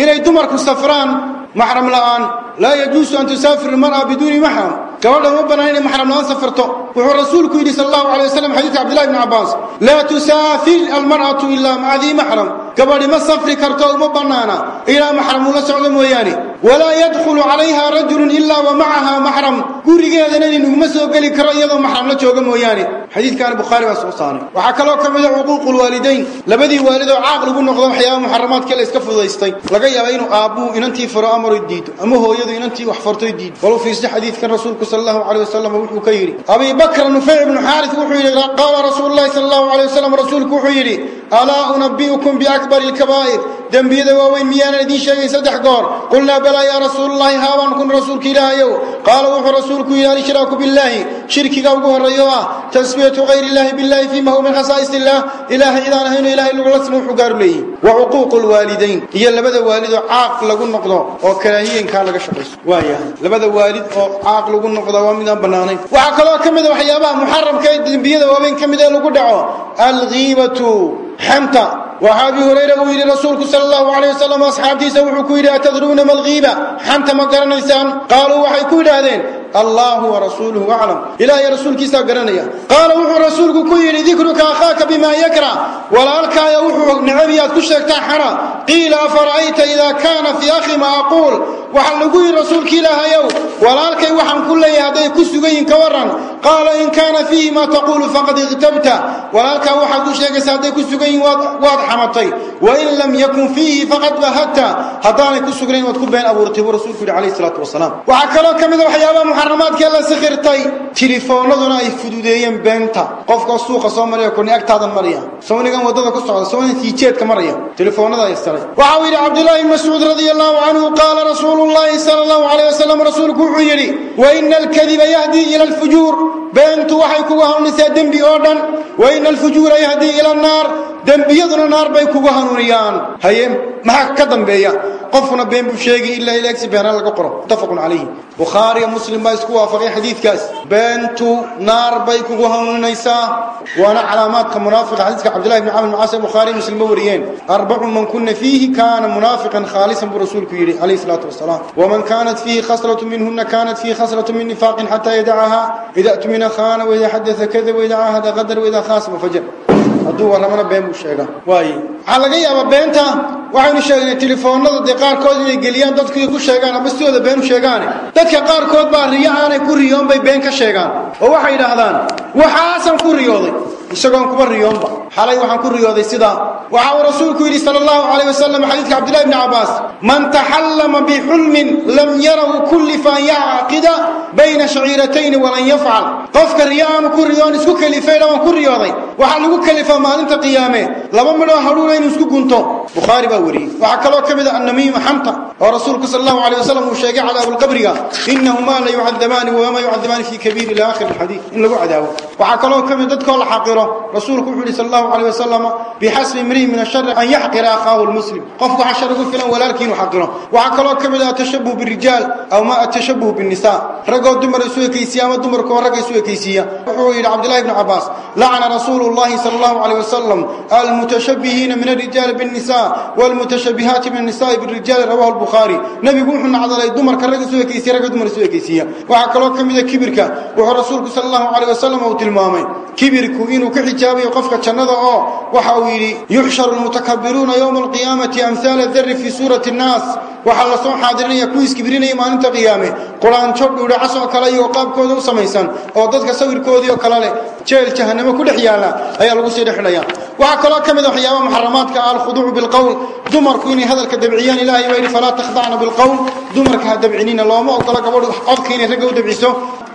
inay dumarku safraan maxram la'aan laa yajuusu an tusaafir ilmar'a biduuni maxram gabadha uma bannaan inay maxram la'aan safarto. Wuxuu rasuulku yidhi sala allahu alay wasalam xadiidka cabdillahi bni cabbaas laa tusaafir almar'atu ilaa maca dii maxram. Gabadhi ma safri karto uma bannaana. Ilaa maxram ula socdo mooyaane walaa yadkhulu calayha rajulun ilaa wa maxram. Gurigeedana inuguma soo geli karo iyadoo maxram la jooga mooyaane. Xadiidkaana bukhaari baa soo saaray. Waxaa kaloo ka mid a cuquuqu lwaalidayn labadii waalid oo caaq lagu noqdo waxyaaba muxaramaadka la iska fududaystay laga yaaba inuu aabbuhu inantii faro amaro diido ama hooyadu inantii wax fartoy diido. Walu fiirsa xadiidkan rasuulku sala allahu caleyh wasalam wuxuu ka yidhi abi bakra nufeyc ibnu xaaris wuxuu yidhi qaala rasuulu llahi sala allahu caleyh wasalam rasuulku wuxuu yidhi alaa unabi'ukum biakbari alkabaa'ir dembiyada waaweyn miyaanan idiin sheegayn saddex goor. Qulnaa balaa yaa rasuulullahi haabaan kun rasuulka ilaahayow. Qaala wuxuu rasuulku yidhi alshraaku billaahi. Shirkiga ugu horreeyo ah tasmiyatu hayri illahi billahi fiima huwa min khasaa'is illah ilaahay cidaan ahayno ilahay lagula simo wuxuu gaaru leeyihi wa cuquuqu lwaalidayn iyo labada waalidoo caaq lagu noqdo oo karaahiyenkaa laga shaqayso waayahay labada waalid oo caaq lagu noqdo waa midaan bannaanayn. Waxaa kaloo ka mid a waxyaabaha muxaramka ee dembiyada waaweyn ka mid ee lagu dhaco. Alghiibatu xamta waxaa abi hurayra uu yidhi rasuulku sala allahu calayh wasalam asxaabtiisa wuxuu ku yidhi atadruuna ma alghiiba? Xamta ma garanaysaan? Qaaluu waxay ku yidhaahdeen allahu warasuuluhu aclam. Ilaahay rasuulkiisaa garanaya. Qaala wuxuu rasuulku ku yidhi dikruka akhaaka bima yakrah walaalkaaya wuxuu necabiyaad ku sheegtaa xana qiila afara'ayta idaa kaana fii akhi ma aquul waxaa lagu yidhi rasuulki ilaahayow walaalkay waxaan ku leeyahay hadday ku sugan yihiin ka waran qaala in kaana fiihi ma taquulu faqad iqtabta walaalkaa waxaad ku sheegaysaa hadday ku sugan yihiin waad xamatay. Wain lam yakun fiihi faqad bahadta haddaanay ku sugnayn waad ku been abuurtay buu rasuulku yidhi calayhi salaatu wasalaam. Waxaa kaloo ka mid a waxyaabaha muxaramaadkee la sikhirtay tilifoonaduna ay fududeeyeen beenta. Qofka suuqa soo maraya kuni agtaadan maraya. Sawnigan waddada ku socda sawnigan siijeedka maraya tilifoonada ay saray. Waxa uu yidhi cabdullaahi mascuud radia allahu canhu qaala rasuulu llahi sala allahu calayh wasalam rasuulku wuxuu yidhi wa ina alkadiba yahdii ila alfujuur beentu waxay kugu hanuunisaa dembi oo dhan wa ina alfujuura yahdii ila annaar dembiyaduna naar bay kugu hanuuniyaan. Haye maxaa ka dambeeya? Qofkuna been buu sheegay ilaa ilaagsi beenaan laga qoro. Muttafaqun calayhi bukhaariyo muslim baa isku waafaqay xadiidkaas. Beentu naar bay kugu hanuuninaysaa waana calaamaadka munaafiqa xadiiska cabdillahi bni camr macaas bukhaari muslim ma wariyeen. Arbacu man kuna fiihi kaana munaafiqan khaalisan buu rasuulku yidhi calayhi salaatu wasalaam waman kaanat fiihi khaslatu minhuna kaanat fiihi khaslatu min nifaaqin xataa yadacaha ida tumina khana waida xadaa kada waida caahada qadar waida khaasama fajar hadduu warramana been buu sheegaa. Waaye waxaa laga yaabaa beenta waxaynu sheegnay telefoonada dee qaarkood inay geliyaan dadkii ku sheegaan ama sidooda been u sheegaane. Dadka qaarkood baa riyo aanay ku riyoon bay been ka sheegaan. Oo waxay yidhaahdaan waxaasan ku riyooday. Isagoon kuba riyoonba. Xalay waxaan ku riyooday sidaa waxa uu rasuulku yidhi sala allahu calayh wasalam xadiidka cabdillahi bni cabbaas man taxallama bixulmin lam yarahu kullifa an yacqida bayna shaciiratayni walan yafcal. Qofka riyo aanu ku riyoon isku kelifay waan ku riyooday waxaa lagu kelifaa maalinta qiyaame. Laba midhoo hadhuuna inuu isku gunto. Bukhaari baa wariyey. Waxaa kaloo ka mid a annamiima xanta oo rasuulku sala allahu calayh wasalam uu sheegay cadaabulqabriga inahumaa la yucadabaani wama yucadabaani fi kabiir ila akhir alxadiid in lagu cadaabo waxaa kaloo ka mid dadkoo la xaqiro rasuulku wuxuu yihi sala allahu calayh wasalam bixasbi imri'in min ashari an yaxqira akhaahu lmuslim qofku waxaa shar ugu filan walaalkii inuu xaqiro. Waxaa kaloo ka mid ah atashabuh aw ma atashabuh binnisa raggoo dumar isu ekaysiya ama dumarkoo ragga isu ekaysiiya. Wuxuu yidhi cabdillahi bni cabbaas lacana rasuulu llahi sala allahu calayh wasalam almutashabihiina min alrijaali binnisa walmutashabihaati min annisaai birijaali rawahu lbukhaari nebigu wuxuu nacdalay dumarka rag isu ekaysiya ragga dumar isu ekaysiiya. Waxaa kaloo ka mid a kibirka wuxuu rasuulku sala allahu calayh wasalam tilmaamay. Kibirku inuu ka xijaabayo qofka jannada oo waxa uu yidhi yuxsharu lmutakabiruuna yowma alqiyaamati amhaala dari fii suurati annaas waxaa la soo xaadirinaya kuwiis kibrinaya maalinta qiyaame. Quraanjo dhuudhacas oo kale iyo qaabkooda u samaysan oo dadka sawirkoodii oo kale leh jeel jahanamo ku dhex yaalla ayaa lagu sii dhexidhaya waxaa kaloo ka mid a waxyaabaha muxaramaadka ah alkhuduucu bilqowl dumarku inay hadalka dabciyaan ilahay baa yidhi falaa takhdacna bilqowl dumarka ha dabcinina looma ogola gabadhu codka inay ragga u dabciso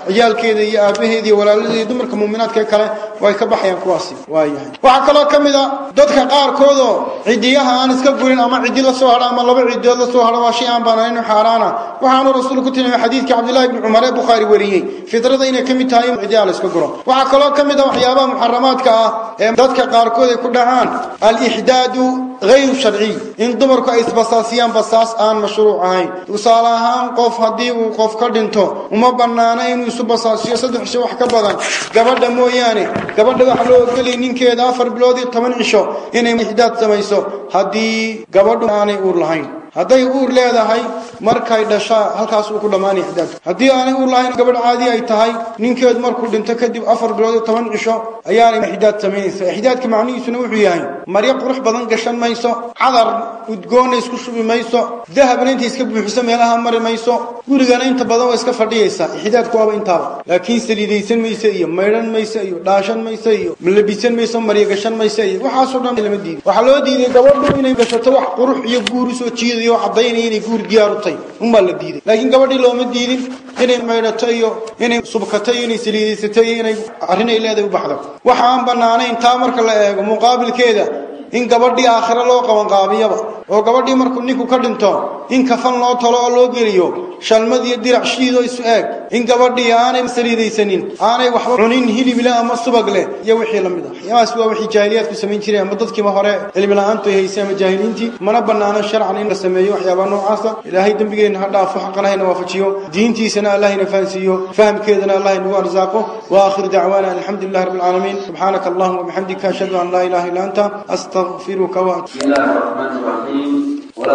ciyaalkeeda iyo aabbaheeda iyo walaaladeeda dumarka muuminaadka kale way ka baxayaan kuwaasi. Waayahay waxaa kaloo ka mid a dadka qaarkoodoo cidiyaha aan iska gurin ama ciddi la soo hadho ama laba cidiyood la soo hadho waa shay aan banaanayno xaaraana. Waxaanu rasuulku ku tilmaamay xadiidkii cabdillahi bni cumar bukhaari wariyey. Fidrada inay ka mid tahay in cidiyaha la iska guro. Waxaa kaloo ka mid a waxyaabaha muxaramaadka ah ee dadka qaarkood ay ku dhacaan. Alixdaadu hayru sharciy in dumarku ay isbasaasiyaan basaas aan mashruuc ahayn tusaale ahaan qof haddii uu qof ka dhinto uma bannaana inuu isu basaasiyo saddex cisho wax ka badan gabadha mooyaane gabadha waxa loo ogoliyay ninkeeda afar bilood iyo toban cisho inay ixdaad samayso haddii gabadhu aanay uur lahayn hadday uur leedahay markay dhashaa halkaas uu ku dhammaanaya ixdaadku haddii aanay uur lahayn gabadh caadi ay tahay ninkeedu markuu dhinto kadib afar bilood iyo toban cisho ayaanay ixdaad samaynaysa ixdaadka macnihiisuna wuxuu yahay maryo qurux badan gashan mayso cadar udgoonna isku shubi mayso dahabna intay iska buuxiso meelaha mari mayso gurigana inta badan waa iska fadhiyaysa ixdaadku waaba intaaba laakiin saliidaysan mayse iyo maydhan mayse iyo dhaashan mayse iyo labisan mayso maryo gashan mayse iyo waxaasoo dhan lama diiday waxaa loo diiday gabadhu inay gashato wax qurux iyo guur u soo jiidayo oo caddaynaya inay guur diyaar u tahay unbaa la diiday. Laakiin gabadhii looma diidin. Inay maydhato iyo inay subkato iyo inay saliidaysato iyo inay arrin ay leedahay u baxdo. Waxa aan bannaanayn taa marka la eego muqaabilkeeda in gabadhii aakhiro loo qabanqaabiyaba oo gabadhii markuu ninku ka dhinto in kafan loo talo oo loo geliyo shalmadiyo dirac shiido isu eeg in gabadhii aanay saliidaysanin aanay waxba cunin hilibleh ama subag leh iyo wixii la mid ah. Waxyaamahaas waa wixii jaahiliyaadku samayn jireen ama dadkiiba hore cilmila'aantu ay haysay ama jaahiliintii. Mana bannaanan sharcan in la sameeyo waxyaabaha noocaasa. Ilaahay dembigeenna ha dhaafo xaqanaha waafajiyo. Diintiisana allah ina fahansiiyo. Fahamkeedana allah inagu arsaaqo. Wa dacwaana alxamdu lilahi rabbi alcaalamiin subxaanaka allahuma wabixamdika ashhadu an laa ilaha illa anta astaqfiruka wa bismillahi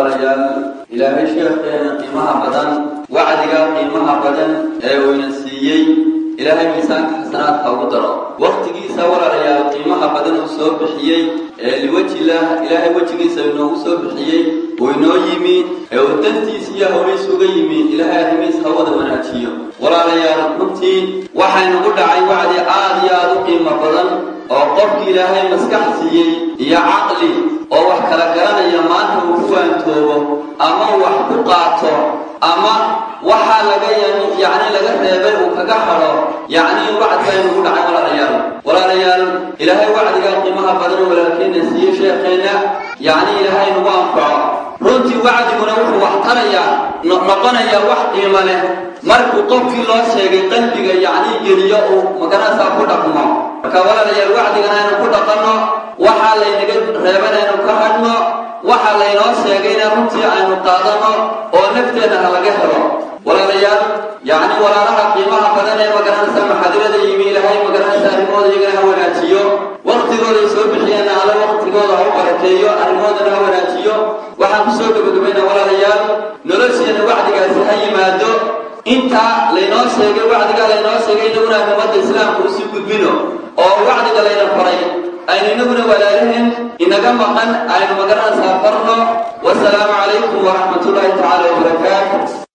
رجال إلى هشيخ قيمها بدن وعدها قيمها بدن أيوين السيئي؟ Ilaahay miisaanka xasanaadka ugu daro. Wakhtigiisa walaalayaal qiimaha badan uu soo bixiyey ee liwajilah ilaahay wejigiisa inoogu soo bixiyey uu inoo yimi ee uu dantiisa iyo hawliis uga yimi ilaahay arrimiis ha wada wanaajiyo walaalayaal runtii waxaynagu dhacay wacdi aad iyo aad u qiimo badan oo qofkii ilaahay maskax siiyey iyo caqli oo wax kala garanaya maanta uu ku waantoobo ama wax ku qaato ama waxaa laga yacni laga reebay uu kaga hadho yacni wacdi baa inugu dhacay walaalayaal walaalayaal ilaahay wacdiga qiimaha badan walaalkeenna siiye sheekheenna yacni ilaahay nagu anfaco runtii wacdiguna wuxuu wax tarayaa noqonayaa wax qiimo leh. Markuu qofkii loo sheegay qalbiga yacni geliyo uu maganaasaa ku dhaqmo marka walaalayaal wacdigana aynu ku dhaqanno waxaa laynaga reeban aynu ka hadhno waxa laynoo sheegayna runtii aynu qaadanno oo nafteenna ha laga helo. Walaalayaal yacni walaalaha qiimaha badan ee magaranaysa maxadirada yimi ilaahay magaranaysa arrimooda iyagana ha wanaajiyo. Waktigooday soo bixiyeenna alle waktigooda ha u barakeeyo arrimoodana ha wanaajiyo. Waxaan ku soo gabagabayna walaalayaal nolosheenna wacdigaasi ha yimaado intaa laynoo sheegay wacdigaa laynoo sheegay inaguna aynu ummadda islaamka u sii gudbino oo wacdiga layna faray aynu inaguna walaalaheen inaga maqan aynu ma garanaysaa farno. Wasalaamu calaykum waraxmat ullaahi tacaala wabarakaatu